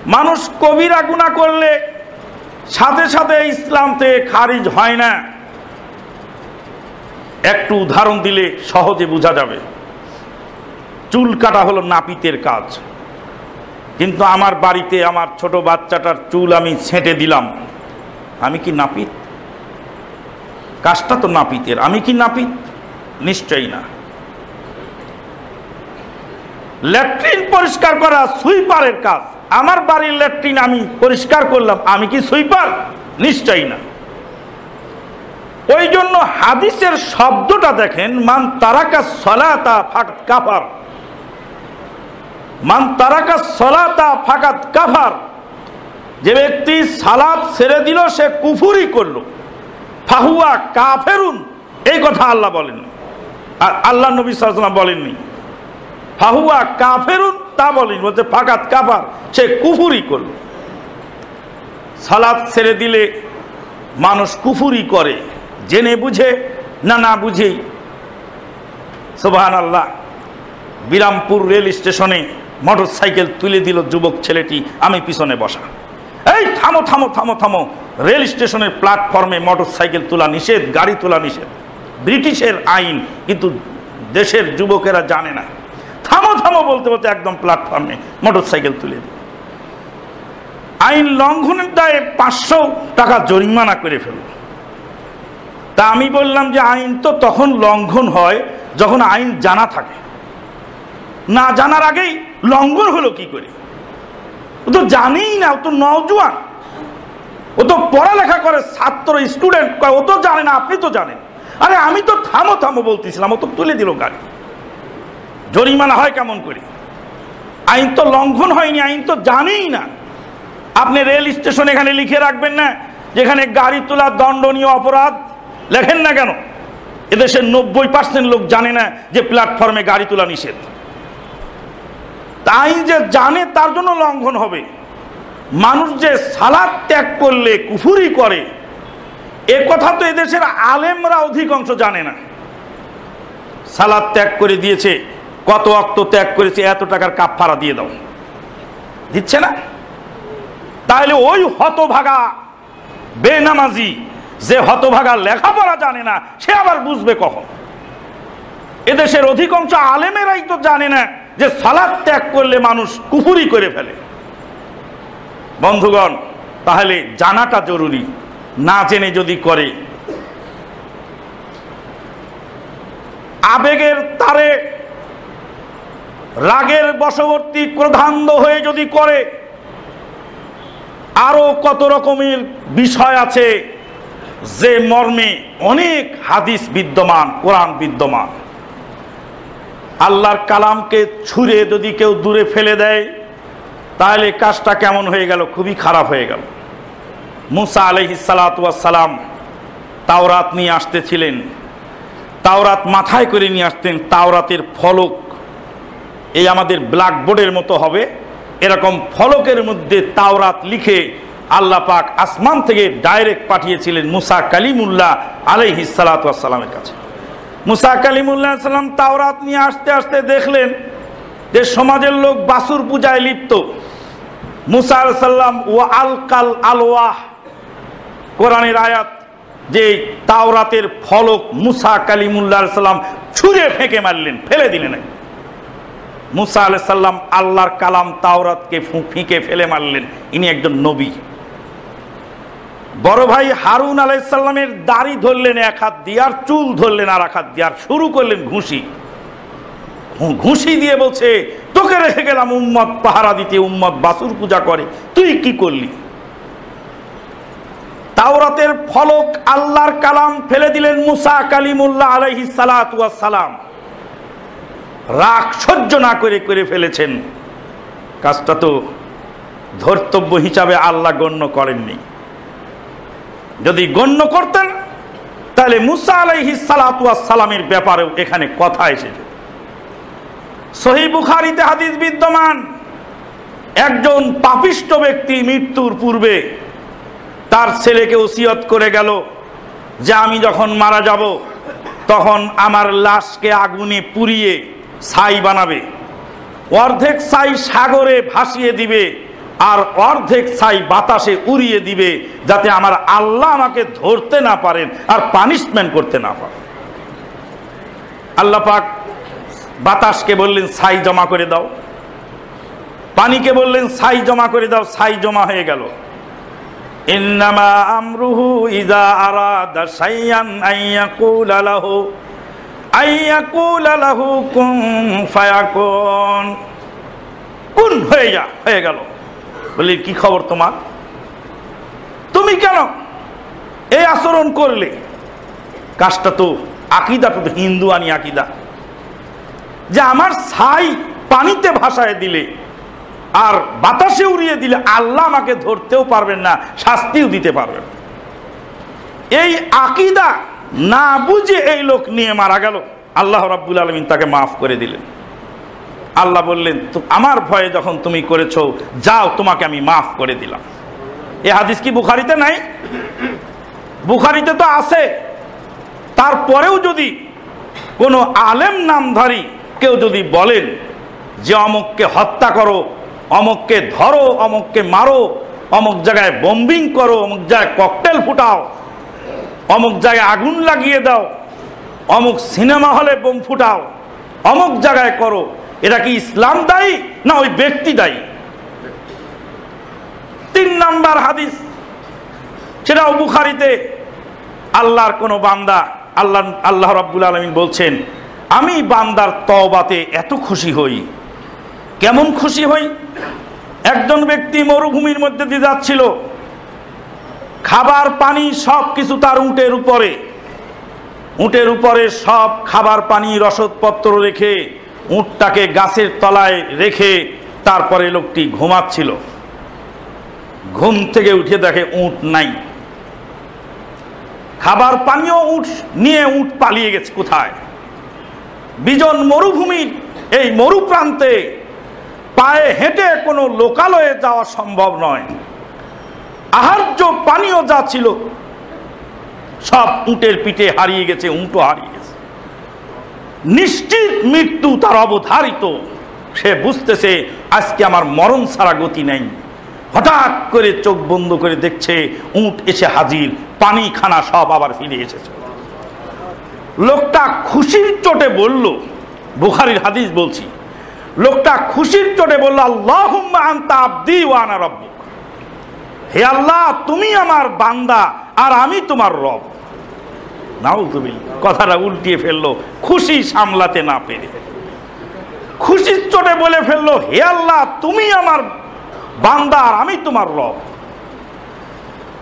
মানুষ কবিরা গুণা করলে সাথে সাথে ইসলাম থেকে খারিজ হয় না। একটু উদাহরণ দিলে সহজে বোঝা যাবে। চুল কাটা হলো নাপিতের কাজ। কিন্তু আমার বাড়িতে আমার ছোট বাচ্চাটার চুল আমি ছেঁটে দিলাম। আমি কি নাপিত? কাজটা তো নাপিতের। আমি কি নাপিত? নিশ্চয়ই না। ল্যাট্রিন পরিষ্কার করা সুইপারের কাজ। আমার বাড়ির ল্যাট্রিন আমি পরিষ্কার করলাম। আমি কি সুইপার? নিশ্চয়ই না। ওই জন্য হাদিসের শব্দটা দেখেন, মান তারাকা সলাতা ফাকাত কাফার। মান তারাকা সলাতা ফাকাত কাফার। যে ব্যক্তি সালাদ ছেড়ে দিল, সে কুফুরি করল। ফাহুয়া কাফেরুন, এই কথা আল্লাহ বলেন। আর আল্লাহ নবী সাল্লাম বলেননি। ফাহুয়া কাফেরুন, তা বলেন, বলছে ফাকাত কাফার, সে কুফুরি করল। সালাদ ছেড়ে দিলে মানুষ কুফুরি করে। জেনে বুঝে, না না বুঝেই সোবাহান আল্লাহ বিরামপুর রেল স্টেশনে মোটর সাইকেল তুলে দিল যুবক ছেলেটি, আমি পিছনে বসা। এই, থামো থামো থামো থামো। রেল স্টেশনের প্ল্যাটফর্মে মোটর সাইকেল তোলা নিষেধ, গাড়ি তোলা নিষেধ। ব্রিটিশের আইন, কিন্তু দেশের যুবকেরা জানে না। থামো থামো বলতে বলতে একদম প্ল্যাটফর্মে মোটর সাইকেল তুলে দিল। আইন লঙ্ঘনের দায়ে পাঁচশো টাকা জরিমানা করে ফেলল। তা আমি বললাম যে আইন তো তখন লঙ্ঘন হয় যখন আইন জানা থাকে। না জানার আগেই লঙ্ঘন হলো কি করে? ও তো জানেই না, ও তো নজওয়ান ও তো পড়ালেখা করে ছাত্র, স্টুডেন্ট ও তো জানে না, আপনি তো জানেন। আরে আমি তো থামো থামো বলতেছিলাম, ও তো তুলে দিল গাড়ি। জরিমানা হয় কেমন করে? আইন তো লঙ্ঘন হয়নি, আইন তো জানেই না। আপনি রেল স্টেশন এখানে লিখে রাখবেন না, যেখানে গাড়ি তোলা দণ্ডনীয় অপরাধ লেখেন না কেন? এদেশের নব্বই পার্সেন্ট লোক জানে না যে প্ল্যাটফর্মে গাড়ি তোলা নিষেধ। তাই যে জানে, তার জন্য লঙ্ঘন হবে। মানুষ যে সালাদ ত্যাগ করলে, কুফুরি করে, এ কথা তো এদেশের আলেমরা অধিকাংশ জানে না। সালাদ ত্যাগ করে দিয়েছে, কত অক্ত ত্যাগ করেছে, এত টাকার কাপফারা দিয়ে দাও। দিচ্ছে না? তাহলে ওই হতভাগা, বেনামাজি যে হতভাগা লেখাপড়া জানে না, সে আবার বুঝবে কখন? এদেশের অধিকাংশ আলেমেরাই তো জানে না যে সালাদ ত্যাগ করলে মানুষ কুফুরি করে ফেলে। বন্ধুগণ, তাহলে জানাটা জরুরি, না জেনে যদি করে। আবেগের তারে, রাগের বশবর্তী ক্রধান্ধ হয়ে যদি করে, আরও কত রকমের বিষয় আছে যে মর্মে অনেক হাদিস বিদ্যমান, কোরআন বিদ্যমান। আল্লাহর কালামকে ছুঁড়ে যদি কেউ দূরে ফেলে দেয়, তাহলে কাজটা কেমন হয়ে গেল? খুবই খারাপ হয়ে গেল। মুসা আলহিসালাম তাওরাত নিয়ে আসতেছিলেন। তাওরাত মাথায় করে নিয়ে আসতেন, তাওরাতের ফলক। এই আমাদের ব্ল্যাকবোর্ডের মতো হবে। এরকম ফলকের মধ্যে তাওরাত লিখে আল্লাহ পাক আসমান থেকে ডাইরেক্ট পাঠিয়েছিলেন মুসা কালিমুল্লাহ আলহি সালাতামের কাছে। মুসা কালিমুল্লাহ সাল্লাম তাওরাত নিয়ে আসতে আসতে দেখলেন যে সমাজের লোক বাসুর পূজায় লিপ্ত। মুসা সাল্লাম ও আলকাল আলওয়াহ, কোরআনের আয়াত, যে তাওরাতের ফলক মুসা কালিমুল্লাহ সাল্লাম ছুঁড়ে ফেঁকে মারলেন, ফেলে দিলেন। মুসা আলাহ সাল্লাম আল্লাহর কালাম তাওরাতকে ফিঁকে ফেলে মারলেন। ইনি একজন নবী। বড় ভাই হারুন আলাইসাল্লামের দাড়ি ধরলেন এক হাত দিয়ে আর চুল ধরলেন আর এক হাত দিয়ে আর শুরু করলেন ঘুষি। ঘুষি দিয়ে বলছে, তোকে রেখে গেলাম উম্মত, পাহারা দিতে, উম্মত বাসুর পূজা করে। তুই কি করলি? তাওরাতের ফলক আল্লাহর কালাম ফেলে দিলেন মুসা কালিমুল্লাহ আলাইহি সালাম। রাগ সহ্য না করে করে ফেলেছেন। কাজটা তো ধর্তব্য হিসাবে আল্লাহ গণ্য করেননি। যদি গণ্য করতেন, তাহলে মুসা আলাইহি সালামের ব্যাপারেও এখানে কথা এসেছে। সহি বুখারিতে হাদিস বিদ্যমান, একজন পাপিষ্ট ব্যক্তি মৃত্যুর পূর্বে তার ছেলেকে ওসিয়ত করে গেল যে আমি যখন মারা যাব, তখন আমার লাশকে আগুনে পুড়িয়ে ছাই বানাবে, অর্ধেক ছাই সাগরে ভাসিয়ে দিবে আর অর্ধেক ছাই বাতাসে উড়িয়ে দিবে যাতে আমার আল্লাহ আমাকে ধরতে না পারেন আর পানিশমেন্ট করতে না পারেন। আল্লাহ পাক বাতাসকে বললেন, ছাই জমা করে দাও। পানিকে বললেন, ছাই জমা করে দাও, ছাই জমা হয়ে গেল। হয়ে গেল। বলি, কি খবর তোমার? তুমি কেন এই আচরণ করলে? কাজটা তো আকিদা, তো হিন্দু আনি আকিদা। যে আমার ছাই পানিতে ভাসায় দিলে আর বাতাসে উড়িয়ে দিলে আল্লাহ আমাকে ধরতেও পারবেন না, শাস্তিও দিতে পারবেন এই আকিদা না বুঝে এই লোক নিয়ে মারা গেল। আল্লাহ রাব্বুল আলমিন তাকে মাফ করে দিলেন। আল্লাহ বললেন আমার ভয়ে যখন তুমি করেছ, যাও, তোমাকে আমি মাফ করে দিলাম। এ হাদিস কি বুখারিতে নাই? বুখারিতে তো আছে। তারপরেও যদি কোনো আলেম নামধারী কেউ যদি বলেন যে, অমুককে হত্যা করো, অমুককে ধরো, অমুককে মারো, অমুক জায়গায় বম্বিং করো, অমুক জায়গায় ককটেল ফুটাও, অমুক জায়গায় আগুন লাগিয়ে দাও, অমুক সিনেমা হলে বোম ফুটাও, অমুক জায়গায় করো এটা কি ইসলাম দায়ী না ওই ব্যক্তি দায়ী? তিন নাম্বার হাদিস সেটাও বুখারিতে, আল্লাহর কোনো বান্দা, আল্লাহ আল্লাহ রাব্বুল আলমিন বলছেন, আমি বান্দার তবাতে এত খুশি হই। কেমন খুশি হই? একজন ব্যক্তি মরুভূমির মধ্যে দিয়ে যাচ্ছিল, খাবার, পানি সব কিছু তার উটের উপরে উটের উপরে সব খাবার, পানি, রসদপত্র রেখে উটটাকে গাছের তলায় রেখে তারপরে লোকটি ঘুমাচ্ছিল। ঘুম থেকে উঠে দেখে উট নাই। খাবার পানীয় উঠ নিয়ে উঠ পালিয়ে গেছে কোথায়? বিজন মরুভূমির এই মরু প্রান্তে পায়ে হেঁটে কোনো লোকালয়ে যাওয়া সম্ভব নয়। আহার্য পানীয় যা ছিল, সব উটের পিঠে হারিয়ে গেছে উঁটো হারিয়ে নিশ্চিত মৃত্যু তার অবধারিত। সে বুঝতেছে, আজকে আমার মরণ ছাড়া গতি নেই। হঠাৎ করে চোখ বন্ধ করে দেখছে, উঁট এসে হাজির পানি খানা সব আবার ফিরে এসেছে। লোকটা খুশির চোটে বলল, বুখারির হাদিস বলছি, লোকটা খুশির চোটে বলল আল্লাহ হে আল্লাহ, তুমি আমার বান্দা আর আমি তোমার রব। নাউজুবিল কথাটা উল্টিয়ে ফেলল। খুশি সামলাতে না পেরে। খুশির চোটে বলে ফেলল, হে আল্লাহ, তুমি আমার বান্দার আমি তোমার রব।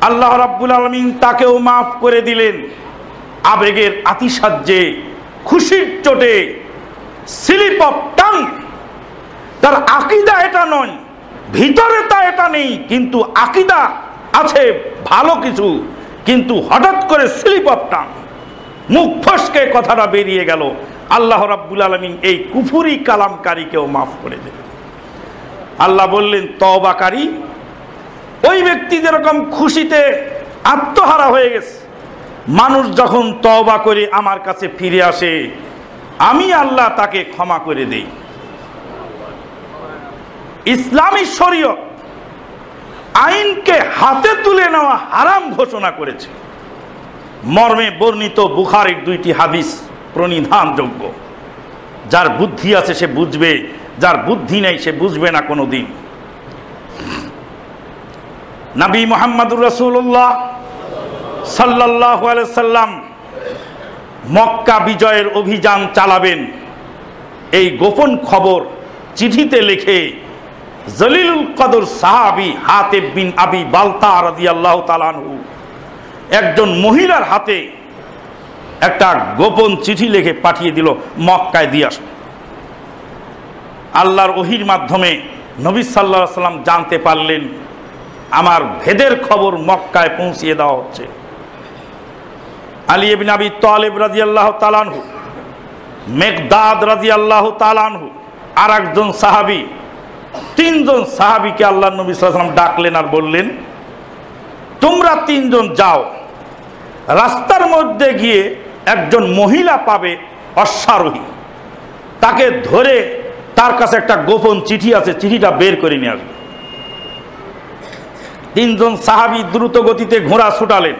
আল্লাহ রাব্বুল আলমিন তাকেও মাফ করে দিলেন। আবেগের আতিসাহ্যে খুশির চোটে, স্লিপ অফ টাং। তার আকিদা এটা নয়, ভিতরে তা এটা নেই, কিন্তু আকিদা আছে ভালো কিছু, কিন্তু হঠাৎ করে স্লিপ অফ টাং। মুখ ফসকে কথাটা বেরিয়ে গেল। আল্লাহ রাব্বুল আলমিন এই কুফুরি কালামকারীকেও মাফ করে দেবে আল্লাহ বললেন তবাকারী ওই ব্যক্তি যেরকম খুশিতে আত্মহারা হয়ে গেছে, মানুষ যখন তওবা করে আমার কাছে ফিরে আসে, আমি আল্লাহ তাকে ক্ষমা করে দেই। ইসলামী শরীয়ত আইনকে হাতে তুলে নেওয়া হারাম ঘোষণা করেছে। মর্মে বর্ণিত বুখারের দুইটি হাদিস প্রণিধানযোগ্য। যার বুদ্ধি আছে সে বুঝবে, যার বুদ্ধি নেই সে বুঝবে না কোনো দিন নবী মোহাম্মদুর রসুল্লাহ সাল্লাহ সাল্লাম মক্কা বিজয়ের অভিযান চালাবেন। এই গোপন খবর চিঠিতে লিখে জলিলুল কদর সাহাবি হাতে বিন আবি বালতা রাজি আল্লাহ তালানহু একজন মহিলার হাতে একটা গোপন চিঠি লিখে পাঠিয়ে দিল মক্কায় দিয়ে আস আল্লাহর ওহির মাধ্যমে নবী সাল্লাহ সাল্লাম জানতে পারলেন, আমার ভেদের খবর মক্কায় পৌঁছিয়ে দেওয়া হচ্ছে। আলী বিন আবি তালেব রাজি আল্লাহ তালানহু মেঘদাদ রাজি আল্লাহ তালানহু আর একজন সাহাবি, তিনজন সাহাবিকে আল্লাহ নবী সাল্লাম ডাকলেন আর বললেন, তোমরা তিনজন যাও রাস্তার মধ্যে গিয়ে একজন মহিলা পাবে অশ্বারোহী। তাকে ধরে তার কাছে একটা গোপন চিঠি আছে, চিঠিটা বের করে নিয়ে আসবে। তিনজন সাহাবি দ্রুত গতিতে ঘোড়া ছুটালেন।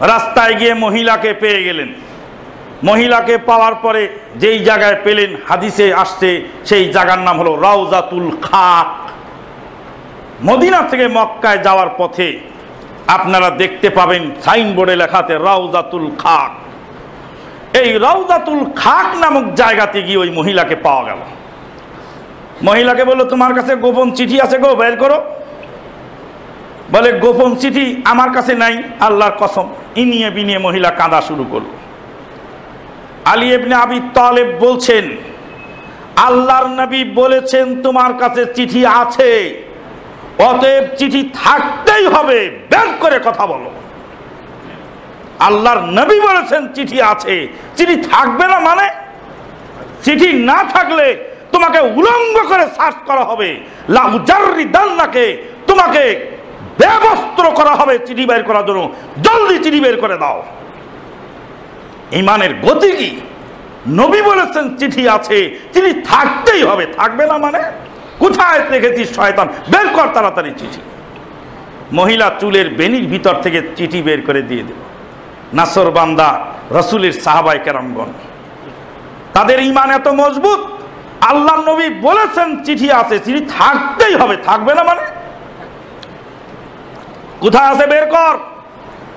রাস্তায় গিয়ে মহিলাকে পেয়ে গেলেন। মহিলাকে পাওয়ার পরে যেই জায়গায় পেলেন, হাদিসে আসছে, সেই জায়গার নাম হলো রাউজাতুল খাক। মদিনা থেকে মক্কায় যাওয়ার পথে আপনারা দেখতে পাবেন সাইনবোর্ডে লেখাতে রাউজাতুল খাক। এই রাউজাতুল খাক নামক জায়গাতে গিয়ে ওই মহিলাকে পাওয়া গেল। মহিলাকে বলল, তোমার কাছে গোপন চিঠি আছে গো, বের করো। বলে, গোপন চিঠি আমার কাছে নাই, আল্লাহর কসম। ইনিয়ে বিনিয়ে মহিলা কাঁদা শুরু করল। আলী ইবনে আবি তালেব বলছেন, আল্লাহর নবী বলেছেন তোমার কাছে চিঠি আছে। অতএব চিঠি থাকতেই হবে। বের করে কথা বলো। আল্লাহর নবী বলেছেন, চিঠি আছে। চিঠি থাকবে না মানে? চিঠি না থাকলে তোমাকে উলঙ্গ করে সার্চ করা হবে। লাউজারি দান্নাকে তোমাকে ব্যবস্ত্র করা হবে চিঠি বের করার জন্য। জলদি চিঠি বের করে দাও। ইমানের গতি কি? নবী বলেছেন, চিঠি আছে। চিঠি থাকতেই হবে। থাকবে না মানে? কোথায় রেখেছিস শয়তান? বের কর তাড়াতাড়ি চিঠি। মহিলা চুলের বেনির ভিতর থেকে চিঠি বের করে দিয়ে দিল। নাসর বান্দা, রসুলের সাহাবাই কেরামগণ। তাদের ইমান এত মজবুত আল্লাহ নবী বলেছেন চিঠি আছে, চিঠি থাকতেই হবে। থাকবে না মানে? কোথায় আছে বের কর?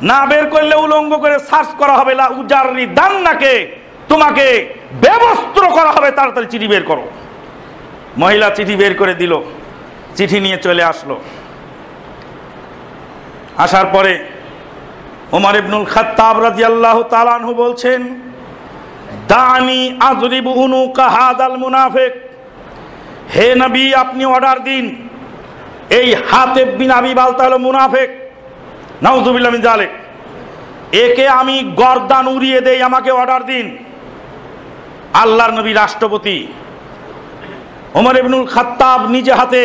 না বের করলে উলঙ্গ করে সার্চ করা হবে না উজারি দান্নাকে। তোমাকে ব্যবস্ত্র করা হবে, তাড়াতাড়ি চিঠি বের করো। মহিলা চিঠি বের করে দিল, চিঠি নিয়ে চলে আসলো। আসার পরে ওমর ইবনুল খাত্তাব রাদিয়াল্লাহু তাআলাহু বলছেন দানি আজরিবু উনুকা হাদাল মুনাফিক। হে নবী, আপনি অর্ডার দিন। এই হাতে বিন আবি বালতা হলো মুনাফেক। নাউজুবিল্লাহ মিন জালেক একে আমি গর্দান উড়িয়ে দেই, আমাকে অর্ডার দিন। আল্লাহর নবী রাষ্ট্রপতি ওমর ইবনুল খাত্তাব নিজে হাতে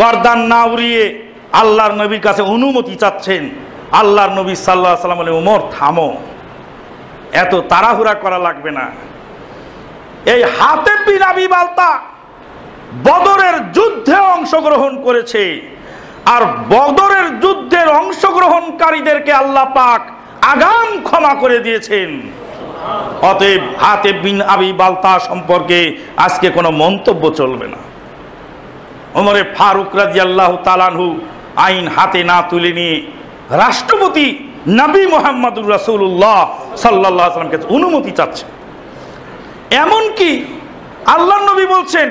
গর্দান না উড়িয়ে আল্লাহর নবীর কাছে অনুমতি চাচ্ছেন, আল্লাহর নবী সাল্লাহ সাল্লাম বলে উমর থামো। এত তাড়াহুড়া করা লাগবে না। এই হাতে আবি বালতা বদরের যুদ্ধে অংশগ্রহণ করেছে আর বদরের যুদ্ধের অংশগ্রহণকারীদেরকে আল্লাহ পাক আগাম ক্ষমা করে দিয়েছেন। অতএব হাতে বিন আবি বালতা সম্পর্কে আজকে কোনো মন্তব্য চলবে না। ওমরে ফারুক রাজি আল্লাহ তালানহু আইন হাতে না তুলে নিয়ে রাষ্ট্রপতি নবী মোহাম্মদুর রাসুল্লাহ সাল্লাহ সাল্লামকে অনুমতি চাচ্ছে। এমনকি আল্লাহ নবী বলছেন,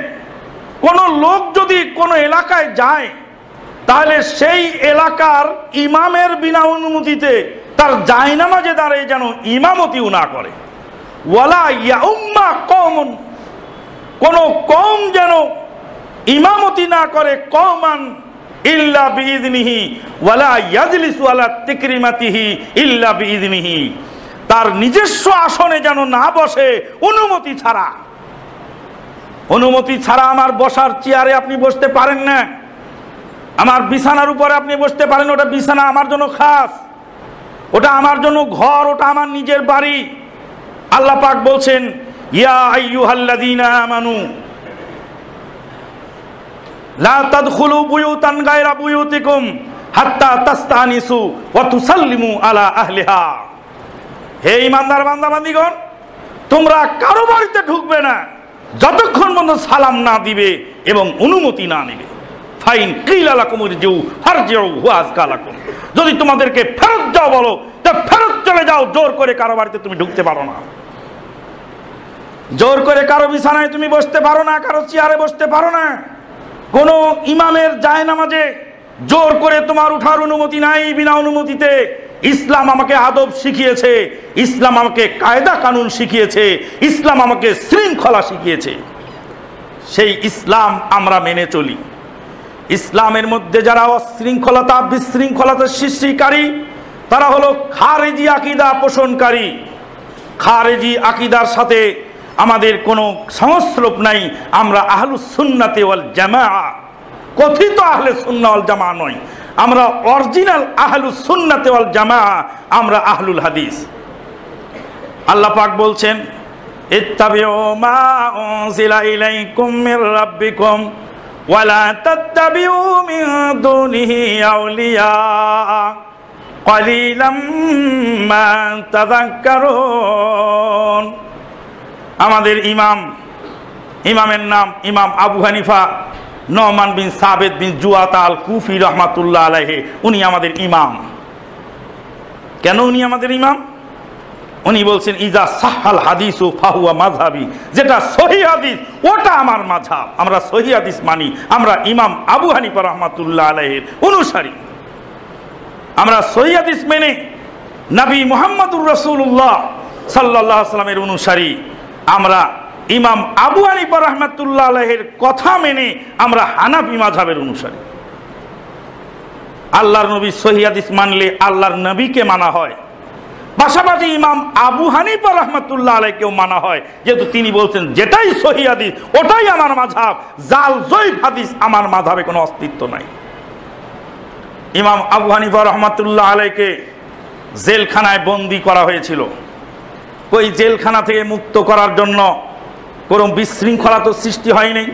কোন লোক যদি কোনো এলাকায় যায়, তাহলে সেই এলাকার ইমামের বিনা অনুমতিতে তার জায়নামাজে দাঁড়িয়ে যেন ইমামতিও না করে। ওয়ালা ইয়াউম্মা কমন কোন কম যেন ইমামতি না করে কমান ইল্লা বিইদনিহি ওয়ালা ইয়াজলিসু আলা তিকরিমাতিহি ইল্লা বিইদনিহি তার নিজস্ব আসনে যেন না বসে, অনুমতি ছাড়া। অনুমতি ছাড়া আমার বসার চেয়ারে আপনি বসতে পারেন না। আমার বিছানার উপরে আপনি বসতে পারেন, ওটা বিছানা আমার জন্য খাস। ওটা আমার জন্য ঘর, ওটা আমার নিজের বাড়ি। আল্লাহ পাক বলছেন, ইয়া হাত্তা আলা হে ইমানদার তোমরা কারও বাড়িতে ঢুকবে না, যতক্ষণ পর্যন্ত সালাম না দিবে এবং অনুমতি না নেবে। ফাইন যদি তোমাদেরকে ফেরত যাও বলো, তা ফেরত চলে যাও, জোর করে কারও বাড়িতে তুমি ঢুকতে পারো না। জোর করে কারও বিছানায় তুমি বসতে পারো না, কারও চেয়ারে বসতে পারো না। কোন ইমামের যায় নামাজে জোর করে তোমার উঠার অনুমতি নাই, বিনা অনুমতিতে ইসলাম আমাকে আদব শিখিয়েছে, ইসলাম আমাকে কায়দা কানুন শিখিয়েছে, ইসলাম আমাকে শৃঙ্খলা শিখিয়েছে। সেই ইসলাম আমরা মেনে চলি। ইসলামের মধ্যে যারা অশৃঙ্খলতা, বিশৃঙ্খলতার সৃষ্টিকারী, তারা হলো খারেজি আকিদা পোষণকারী। খারেজি আকিদার সাথে আমাদের কোনো সংস্রব নাই। আমরা আহলুস সুন্নাতে ওয়াল জামা কথিত আহলে সুন্না জামা নয়। আমরা অরিজিনাল আহলুস সুন্নাতে ওয়াল জামা আমরা আহলুল হাদিস। আল্লাহ পাক বলছেন, ইত্তাবিউ মা উনজিলা ইলাইকুম মির রাব্বিকুম। ওয়ালা তাত্তাবিউ মিন দুনিহি আউলিয়া قليلا ما تذكرون আমাদের ইমাম ইমামের নাম ইমাম আবু হানিফা নমান বিন সাবেদ বিন জুয়াত আল কুফি রহমাতুল্লাহ আলাহে উনি আমাদের ইমাম কেন উনি আমাদের ইমাম উনি বলছেন, ইজা সাহাল হাদিস ও ফাহুয়া মাঝহাবি যেটা সহি হাদিস, ওটা আমার মাঝহাব আমরা সহি হাদিস মানি। আমরা ইমাম আবু হানিফা রহমাতুল্লাহ আলাহের অনুসারী। আমরা সহি হাদিস মেনে নবী মোহাম্মদুর রসুল্লাহ সাল্লাহ সাল্লামের অনুসারী। আমরা ইমাম আবু হানিফা রহমাতুল্লাহ আলহের কথা মেনে আমরা হানাফি মাঝাবের অনুসারী। আল্লাহর নবী সহিয়াদিস মানলে আল্লাহর নবীকে মানা হয়। পাশাপাশি ইমাম আবু হানিফা রহমতুল্লাহ আলাইকেও মানা হয়, যেহেতু তিনি বলছেন, যেটাই সহিয়াদিস ওটাই আমার মাঝাব জাল জৈব হাদিস আমার মাঝাবে কোনো অস্তিত্ব নাই। ইমাম আবু হানিফা রহমতুল্লাহ আলাইকে জেলখানায় বন্দি করা হয়েছিল। ওই জেলখানা থেকে মুক্ত করার জন্য কোনো বিশৃঙ্খলা তো সৃষ্টি হয়নি।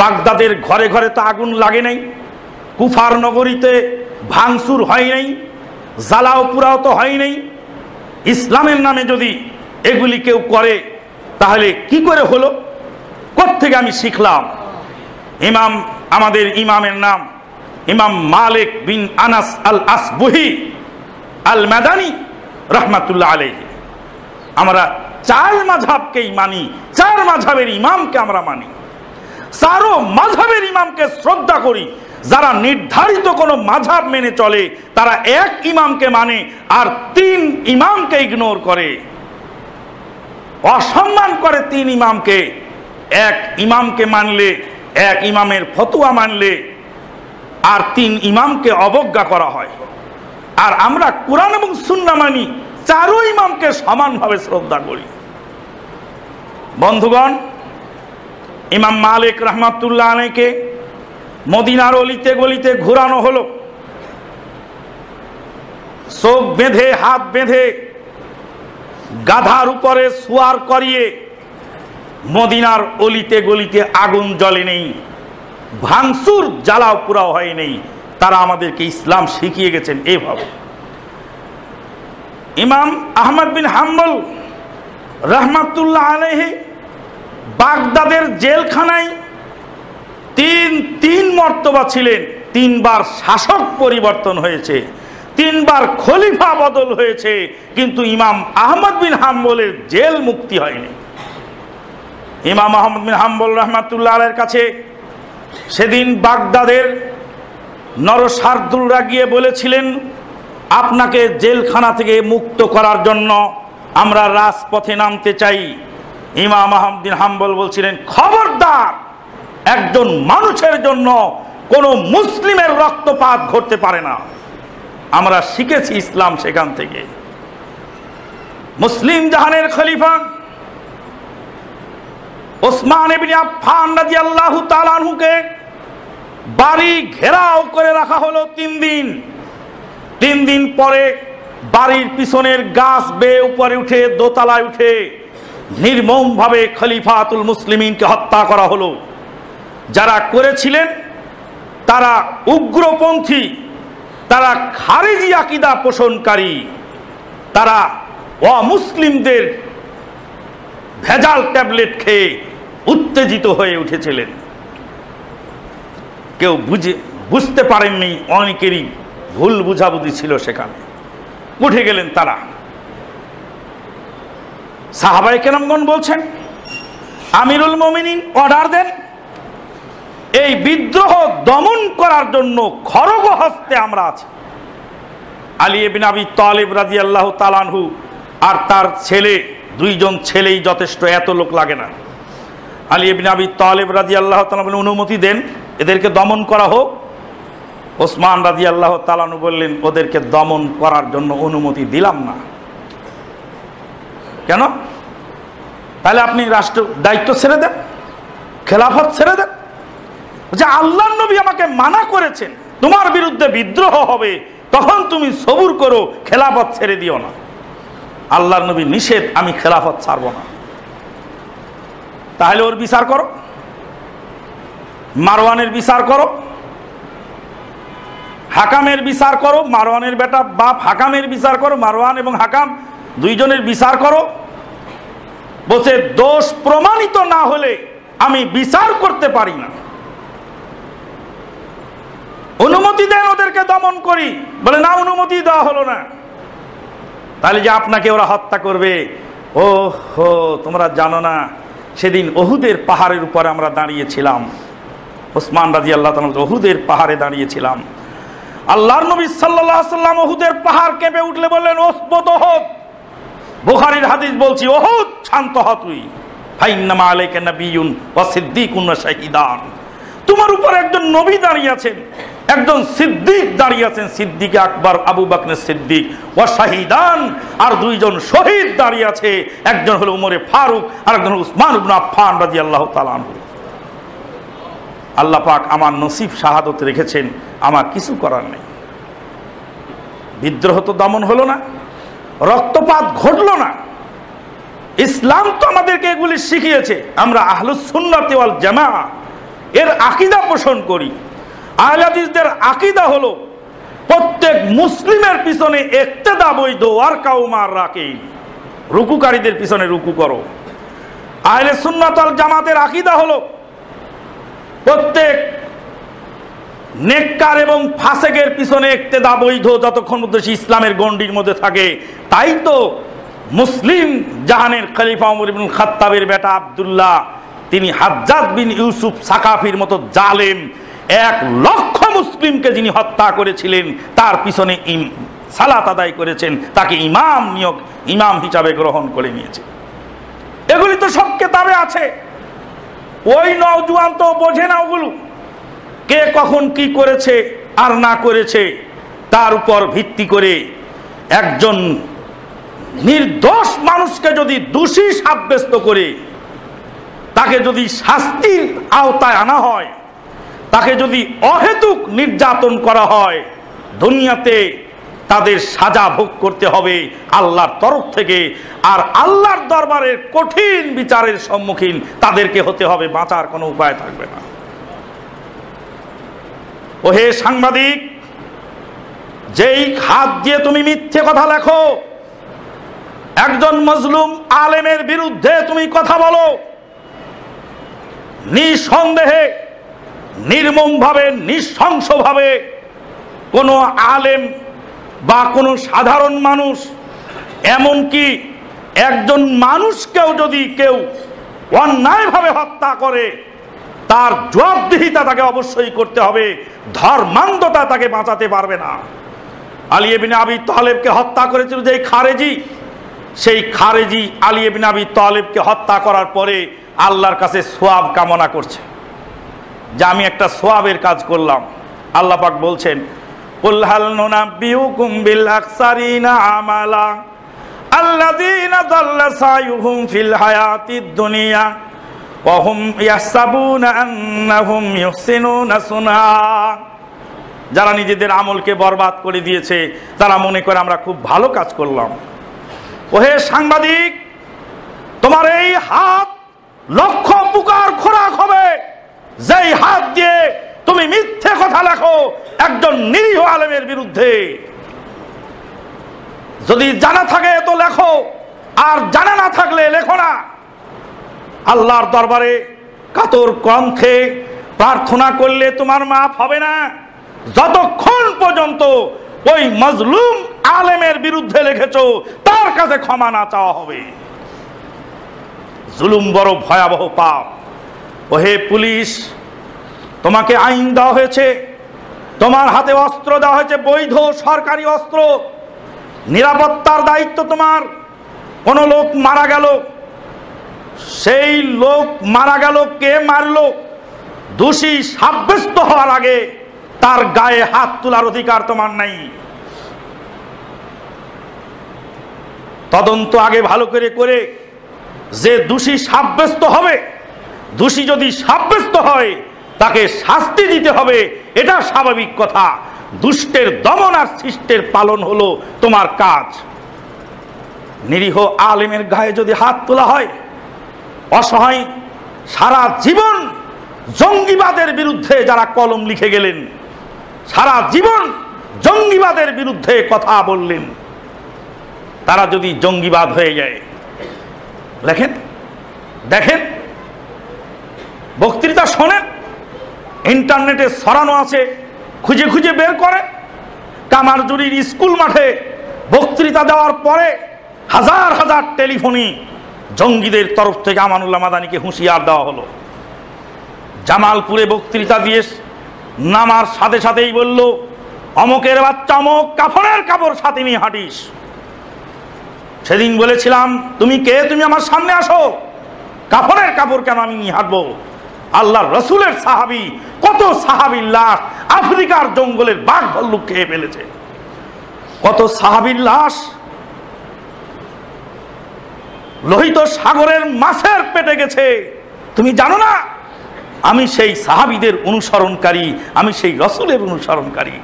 বাগদাদের ঘরে ঘরে তো আগুন লাগে নাই। কুফার নগরীতে ভাঙচুর হয় নাই। জ্বালাও পুরাও তো হয় নাই। ইসলামের নামে যদি এগুলি কেউ করে, তাহলে কি করে হলো? থেকে আমি শিখলাম? ইমাম, আমাদের ইমামের নাম ইমাম মালিক বিন আনাস আল আসবুহি আল মাদানি রহমাতুল্লাহ আলাইহি। আমরা চার মাঝাবকেই মানি, চার মাঝাবের ইমামকে আমরা মানি। চারো মাঝাবের ইমামকে শ্রদ্ধা করি যারা নির্ধারিত কোনো মাঝাব মেনে চলে, তারা এক ইমামকে মানে আর তিন ইমামকে ইগনোর করে। অসম্মান করে তিন ইমামকে। এক ইমামকে মানলে, এক ইমামের ফতুয়া মানলে, আর তিন ইমামকে অবজ্ঞা করা হয়। আর আমরা কোরআন এবং সুন্না মানি, চারো ইমামকে সমানভাবে শ্রদ্ধা করি। বন্ধুগণ, ইমাম মালিক রহমাতুল্লাহ আলীকে মদিনার অলিতে গলিতে ঘুরানো হলো। চোখ বেঁধে, হাত বেঁধে, গাধার উপরে সুয়ার করিয়ে মদিনার অলিতে গলিতে আগুন জ্বলে নেই ভাঙসুর জ্বালাও পুরাও হয় নেই। তারা আমাদেরকে ইসলাম শিখিয়ে গেছেন এভাবে। ইমাম আহমদ বিন হাম্বল রহমাতুল্লাহ আলহে বাগদাদের জেলখানায় তিন তিন মর্তবা ছিলেন, তিনবার শাসক পরিবর্তন হয়েছে, তিনবার খলিফা বদল হয়েছে, কিন্তু ইমাম আহমদ বিন হাম্বলের জেল মুক্তি হয়নি। ইমাম আহমদ বিন হাম্বল রহমাতুল্লাহ আলের কাছে সেদিন বাগদাদের নরসার্দুলরা গিয়ে বলেছিলেন, আপনাকে জেলখানা থেকে মুক্ত করার জন্য আমরা রাজপথে নামতে চাই। ইমাম আহমদিন হাম্বল বলছিলেন, খবরদার একজন মানুষের জন্য কোনো মুসলিমের রক্তপাত ঘটতে পারে না। আমরা শিখেছি ইসলাম সেখান থেকে। মুসলিম জাহানের খলিফা ওসমান বাড়ি ঘেরাও করে রাখা হলো তিন দিন। তিন দিন পরে বাড়ির পিছনের গাছ বেয়ে উপরে উঠে দোতলায় উঠে নির্মমভাবে খলিফাতুল মুসলিমিনকে হত্যা করা হলো। যারা করেছিলেন, তারা উগ্রপন্থী, তারা খারেজি আকিদা পোষণকারী, তারা অমুসলিমদের ভেজাল ট্যাবলেট খেয়ে উত্তেজিত হয়ে উঠেছিলেন। কেউ বুঝে, বুঝতে পারেননি অনেকেরই ভুল বুঝাবুঝি ছিল সেখানে। উঠে গেলেন তারা। সাহাবাই কেরামগণ বলছেন, আমিরুল মমিনিন অর্ডার দেন এই বিদ্রোহ দমন করার জন্য খরগ হস্তে আমরা আছি। আলী বিন আবি তালিব রাজি আল্লাহ তালানহু আর তার ছেলে, দুইজন ছেলেই যথেষ্ট, এত লোক লাগে না। আলী বিন আবি তালিব রাজি আল্লাহ তালা অনুমতি দেন, এদেরকে দমন করা হোক। ওসমান রাজি আল্লাহ তালানু বললেন, ওদেরকে দমন করার জন্য অনুমতি দিলাম না। কেন? তাহলে আপনি রাষ্ট্র দায়িত্ব ছেড়ে দেন, খেলাফত ছেড়ে দেন। যে আল্লাহ নবী আমাকে মানা করেছেন, তোমার বিরুদ্ধে বিদ্রোহ হবে, তখন তুমি সবুর করো, খেলাফত ছেড়ে দিও না। আল্লাহ নবী নিষেধ, আমি খেলাফত ছাড়বো না। তাহলে ওর বিচার করো। মারওয়ানের বিচার করো। হাকামের বিচার করো। মারওয়ানের বেটা বাপ হাকামের বিচার করো। মারওয়ান এবং হাকাম দুইজনের বিচার করো। বলছে, দোষ প্রমাণিত না হলে আমি বিচার করতে পারি না। অনুমতি দেন ওদেরকে দমন করি। বলে, না, অনুমতি দেওয়া হলো না। তাহলে যে আপনাকে ওরা হত্যা করবে ও হো তোমরা জানো না, সেদিন অহুদের পাহাড়ের উপরে আমরা দাঁড়িয়েছিলাম। ওসমান রাজি আল্লাহ অহুদের পাহাড়ে দাঁড়িয়েছিলাম। আল্লাহর নবী সাল্লাহ সাল্লাম অহুদের পাহাড় কেঁপে উঠলে বললেন, ওসবত ওহদ। বুখারির হাদিস বলছি, ওহুদ, শান্ত হ তুই। ফাইন্নামা আলাইকা নাবিয়ুন ওয়া সিদ্দিকুন ওয়া শাহিদান। তোমার উপর একজন নবী দাঁড়িয়ে আছেন। একজন সিদ্দিক দাঁড়িয়ে আছেন, সিদ্দিক আকবর, আবু বাকনের সিদ্দিক ও শাহিদান, আর দুইজন শহীদ দাঁড়িয়ে আছে। একজন হলো উমরে ফারুক আর একজন উসমান ইবনে আফফান রাদিয়াল্লাহু তাআলা আনহু। আল্লাহ পাক আমার নসিব শাহাদত রেখেছেন, আমার কিছু করার নেই। বিদ্রোহ তো দমন হলো না, রক্তপাত ঘটলো না। ইসলাম তো আমাদেরকে এগুলি শিখিয়েছে, আমরা আহলুস সুন্নাতি ওয়াল জামা এর আকিদা পোষণ করি। আহলাদিসদের আকিদা হলো, প্রত্যেক মুসলিমের পিছনে একতেদা বৈধ, আর কাউমার রাখে রুকুকারীদের পিছনে রুকু করো। আহলে সুন্নাত জামাতের আকিদা হলো, প্রত্যেক নেককার এবং ফাসেকের পিছনে একতেদা বৈধ, যতক্ষণ সে ইসলামের গণ্ডির মধ্যে থাকে। তাই তো মুসলিম জাহানের খলিফা উমর ইবনুল খাত্তাবের বেটা আবদুল্লাহ, তিনি হাজ্জাজ বিন ইউসুফ সাকাফির মতো জালেম এক লক্ষ মুসলিমকে যিনি হত্যা করেছিলেন, তার পিছনে সালাত আদায় করেছেন, তাকে ইমাম নিয়োগ ইমাম হিসাবে গ্রহণ করে নিয়েছে। এগুলি তো সব কেতাবে আছে। ওই নওজুয়ান তো বোঝে না ওগুলো। কে কখন কি করেছে আর না করেছে, তার উপর ভিত্তি করে একজন নির্দোষ মানুষকে যদি দোষী সাব্যস্ত করে, তাকে যদি শাস্তির আওতায় আনা হয় তাকে যদি অহেতুক নির্যাতন করা হয়, দুনিয়াতে তাদের সাজা ভোগ করতে হবে আল্লাহর তরফ থেকে। আর আল্লাহর দরবারের কঠিন বিচারের সম্মুখীন তাদেরকে হতে হবে, বাঁচার কোনো উপায় থাকবে না। ও হে সাংবাদিক, যেই হাত দিয়ে তুমি মিথ্যে কথা লেখো, একজন মজলুম আলেমের বিরুদ্ধে তুমি কথা বলো, নিঃসন্দেহে নির্মমভাবে, নৃশংসভাবে কোনো আলেম বা কোনো সাধারণ মানুষ, এমনকি একজন মানুষকেও যদি কেউ অন্যায়ভাবে হত্যা করে, তার জবাবদিহিতা তাকে অবশ্যই করতে হবে, ধর্মান্ধতা তাকে বাঁচাতে পারবে না। আলিয়ে বিন আবি তালেবকে হত্যা করেছিল যে খারেজি, সেই খারেজি আলিয়ে বিন আবি তালেবকে হত্যা করার পরে আল্লাহর কাছে সোয়াব কামনা করছে। যে আমি একটা সোয়াবের কাজ করলাম। আল্লাহ পাক বলছেন উল্হাল নোনা বিউ কুম্বিল আকসারিনা আমালা আল্লাদিন দাল্লা সায়ুহুম ফিল হায়াতি দুনিয়া, ওয়া হুম ইয়াহসাবুনা আন্নাহুম ইউহসিনুনা সুনা যারা নিজেদের আমলকে বরবাদ করে দিয়েছে, তারা মনে করে আমরা খুব ভালো কাজ করলাম। ওহে সাংবাদিক, তোমার এই হাত লক্ষ পুকার খোরাক হবে। যেই হাত দিয়ে তুমি মিথ্যে কথা লেখো, একজন নিরীহ আলেমের বিরুদ্ধে। যদি জানা থাকে তো লেখো, আর জানা না থাকলে লেখো না। আল্লাহর দরবারে কাতর কণ্ঠে প্রার্থনা করলে তোমার মাফ হবে না। যতক্ষণ পর্যন্ত ওই মজলুম আলেমের বিরুদ্ধে লিখেছ, তার কাছে ক্ষমা না চাওয়া হবে। জুলুম বড় ভয়াবহ পাপ। ওহে পুলিশ, তোমাকে আইন দেওয়া হয়েছে, তোমার হাতে অস্ত্র দেওয়া হয়েছে, বৈধ সরকারি অস্ত্র। নিরাপত্তার দায়িত্ব তোমার। কোনো লোক মারা গেল, সেই লোক মারা গেল, কে মারলো? দোষী সাব্যস্ত হওয়ার আগে তার গায়ে হাত তোলার অধিকার তোমার নাই। তদন্ত আগে ভালো করে করে যে দোষী সাব্যস্ত হবে দোষী যদি সাব্যস্ত হয়, তাকে শাস্তি দিতে হবে, এটা স্বাভাবিক কথা। দুষ্টের দমন আর সৃষ্টের পালন হলো তোমার কাজ। নিরীহ আলেমের গায়ে যদি হাত তোলা হয়, অসহায় সারা জীবন জঙ্গিবাদের বিরুদ্ধে যারা কলম লিখে গেলেন, সারা জীবন জঙ্গিবাদের বিরুদ্ধে কথা বললেন, তারা যদি জঙ্গিবাদ হয়ে যায়, লেখেন, দেখেন বক্তৃতা শোনেন, ইন্টারনেটে সরানো আছে, খুঁজে খুঁজে বের করে। কামারজুরির স্কুল মাঠে বক্তৃতা দেওয়ার পরে হাজার হাজার টেলিফোনি জঙ্গিদের তরফ থেকে আমানুল্লাহ মাদানিকে হুঁশিয়ার দেওয়া হলো। জামালপুরে বক্তৃতা দিয়ে নামার সাথে সাথেই বলল, অমকের বাচ্চা অমক, কাফনের কাপড় সাথে নিয়ে হাঁটিস। সেদিন বলেছিলাম, তুমি কে? তুমি আমার সামনে আসো। কাফনের কাপড় কেন আমি নিয়ে হাঁটবো? আল্লাহ রসুলের সাহাবি, কত সাহাবির লাশ আফ্রিকার জঙ্গলের বাঘ ভল্লুক খেয়ে ফেলেছে। কত সাহাবির লাশ লোহিত সাগরের মাছের পেটে গেছে। তুমি জানো না, আমি সেই সাহাবিদের অনুসরণকারী, আমি সেই রসুলের অনুসরণকারী।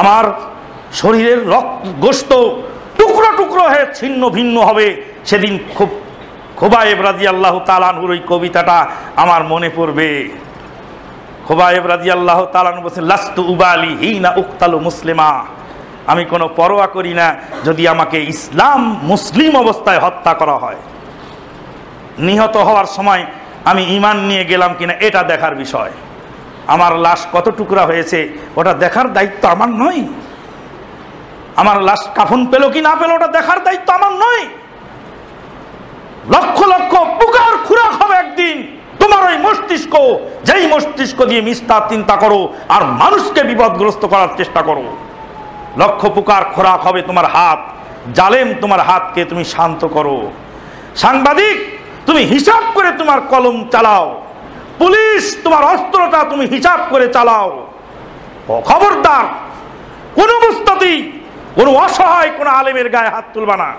আমার শরীরের রক্ত গোস্ত টুকরো টুকরো হয়ে ছিন্ন ভিন্ন হবে, সেদিন খুব খোবায়েব রাজি আল্লাহ তালানহুর ওই কবিতাটা আমার মনে পড়বে। খোবায়েব রাজি আল্লাহ তালান বলছেন, লাস্তু উবালি হিনা উক্তালু মুসলিমা। আমি কোনো পরোয়া করি না যদি আমাকে ইসলাম মুসলিম অবস্থায় হত্যা করা হয়। নিহত হওয়ার সময় আমি ইমান নিয়ে গেলাম কিনা এটা দেখার বিষয়। আমার লাশ কত টুকরা হয়েছে, ওটা দেখার দায়িত্ব আমার নয়। আমার লাশ কাফন পেল কি না পেল, ওটা দেখার দায়িত্ব আমার নয়। লক্ষ লক্ষ পুকার খুরাক হবে একদিন। তোমার ওই মস্তিষ্ক, যেই মস্তিষ্ক দিয়ে মিস্তার চিন্তা করো আর মানুষকে বিপদগ্রস্ত করার চেষ্টা করো। লক্ষ পুকার খোরাক হবে তোমার হাত। জালেম তোমার হাতকে তুমি শান্ত করো। সাংবাদিক, তুমি হিসাব করে তোমার কলম চালাও। পুলিশ, তোমার অস্ত্রটা তুমি হিসাব করে চালাও। খবরদার, কোন অবস্থাতেই কোন অসহায়, কোন আলেমের গায়ে হাত তুলবা না।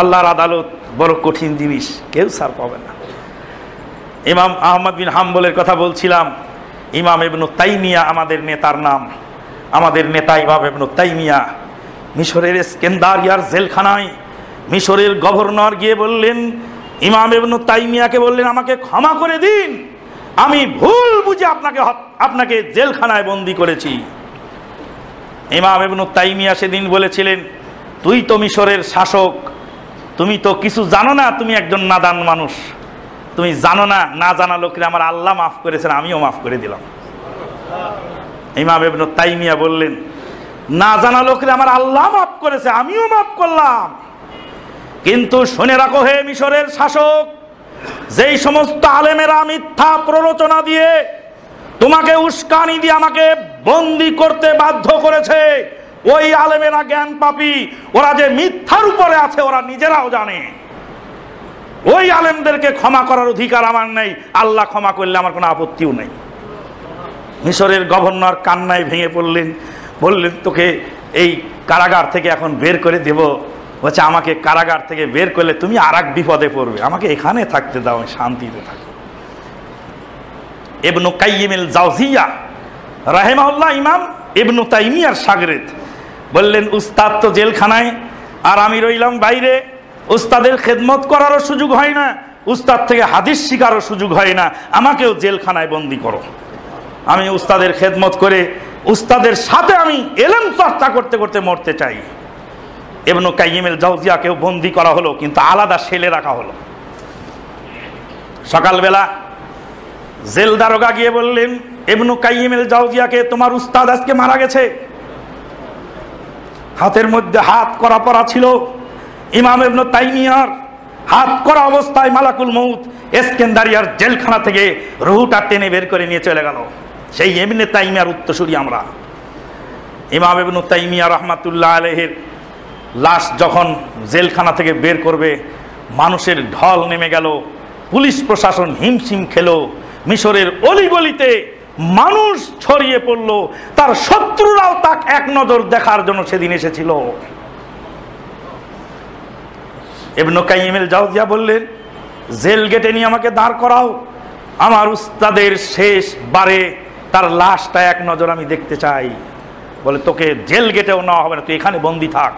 আল্লাহর আদালত বড় কঠিন জিনিস, কেউ সার পাবে না। ইমাম আহমদ বিন হাম্বলের কথা বলছিলাম, ইমাম ইবনু তাইমিয়া আমাদের নেতার নাম, আমাদের নেতা ইমাম ইবনু তাইমিয়া, মিশরের স্কেন্দারিয়ার জেলখানায় মিশরের গভর্নর গিয়ে বললেন, ইমাম ইবনু তাইমিয়াকে বললেন, আমাকে ক্ষমা করে দিন, আমি ভুল বুঝে আপনাকে আপনাকে জেলখানায় বন্দি করেছি। ইমাম ইবনু তাইমিয়া সেদিন বলেছিলেন, তুই তো মিশরের শাসক তুমি তো কিছু জানো না, তুমি একজন নাদান মানুষ। তুমি জানো না না জানা লোকের আমার আল্লাহ মাফ করেছেন, আমিও মাফ করে দিলাম। ইমাম ইবনু তাইমিয়া বললেন, না জানা লোকের আমার আল্লাহ মাফ করেছে, আমিও মাফ করলাম। কিন্তু শুনে রাখো হে মিশরের শাসক, যেই সমস্ত আলেমেরা মিথ্যা প্ররোচনা দিয়ে তোমাকে উস্কানি দিয়ে আমাকে বন্দি করতে বাধ্য করেছে ওই আলেমেরা জ্ঞান পাপি, ওরা যে মিথ্যার উপরে আছে, ওরা নিজেরাও জানে। ওই আলেমদেরকে ক্ষমা করার অধিকার আমার নেই, আল্লাহ ক্ষমা করলে আমার কোনো আপত্তিও নেই। মিশরের গভর্নর কান্নায় ভেঙে পড়লেন, বললেন, তোকে এই কারাগার থেকে এখন বের করে দেব। বলছে, আমাকে কারাগার থেকে বের করলে তুমি আর বিপদে পড়বে। আমাকে এখানে থাকতে দাও, আমি শান্তিতে থাকি এবনু কাইমিল জাউজিয়া রাহেমাউল্লাহ ইমাম ইবনু তাইমিয়ার সাগরেদ বললেন, উস্তাদ তো জেলখানায়, আর আমি রইলাম বাইরে। উস্তাদের খেদমত করারও সুযোগ হয় না, উস্তাদ থেকে হাদিস শিকারও সুযোগ হয় না। আমাকেও জেলখানায় বন্দি করো। আমি উস্তাদের খেদমত করে, উস্তাদের সাথে আমি এলেম চর্চা করতে করতে মরতে চাই। এবনু কাইমেল জাউজিয়াকেও বন্দি করা হলো, কিন্তু আলাদা সেলে রাখা হলো। সকালবেলা জেল দারোগা গিয়ে বললেন এবনু কাইমেল জাউজিয়াকে তোমার উস্তাদ আজকে মারা গেছে। হাতের মধ্যে হাত করা পরা ছিল। ইমাম তাইমিয়ার হাত করা অবস্থায় মালাকুল মৌত এসকেন্দারিয়ার জেলখানা থেকে রুহুটা টেনে বের করে নিয়ে চলে গেল। সেই এমনি তাইমিয়ার উত্তরসূরি আমরা। ইমাম এবনু তাইমিয়া রহমাতুল্লাহ আলহের লাশ যখন জেলখানা থেকে বের করবে, মানুষের ঢল নেমে গেল, পুলিশ প্রশাসন হিমশিম খেলো, মিশরের অলিগলিতে মানুষ ছড়িয়ে পড়ল, তার শত্রুরাও তাক এক নজর দেখার জন্য সেদিন এসেছিল। জাউজিয়া বললেন, জেল গেটে নিয়ে আমাকে দাঁড় করাও। আমার উস্তাদের শেষ বারে তার লাশটা এক নজর আমি দেখতে চাই। বলে, তোকে জেল গেটেও নেওয়া হবে না, তুই এখানে বন্দি থাক।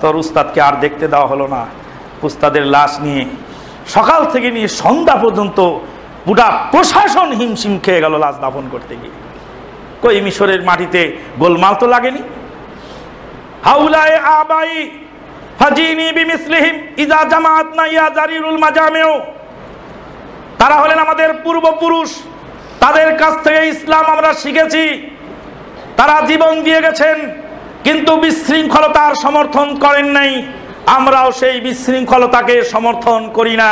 তোর উস্তাদকে আর দেখতে দেওয়া হলো না। উস্তাদের লাশ নিয়ে সকাল থেকে নিয়ে সন্ধ্যা পর্যন্ত পুরা প্রশাসন হিমশিম খেয়ে গেল লাশ দাফন করতে গিয়ে। কই মিশরের মাটিতে গোলমাল তো লাগেনি? হাউলায় আবাই ফাজিনি বিমিসলিহিম ইজা জামাত না ইয়া জারিরুল মাজামেও তারা হলেন আমাদের পূর্বপুরুষ। তাদের কাছ থেকে ইসলাম আমরা শিখেছি। তারা জীবন দিয়ে গেছেন, কিন্তু বিশৃঙ্খলতার সমর্থন করেন নাই। আমরাও সেই বিশৃঙ্খলতাকে সমর্থন করি না।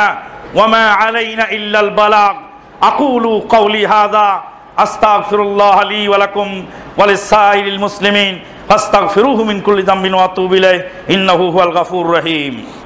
وما علينا إلا البلاغ. أقول قولي هذا أستغفر الله لي ولكم وللسائر المسلمين. فاستغفروه من كل ذنب واتوب إليه إنه هو الغفور الرحيم.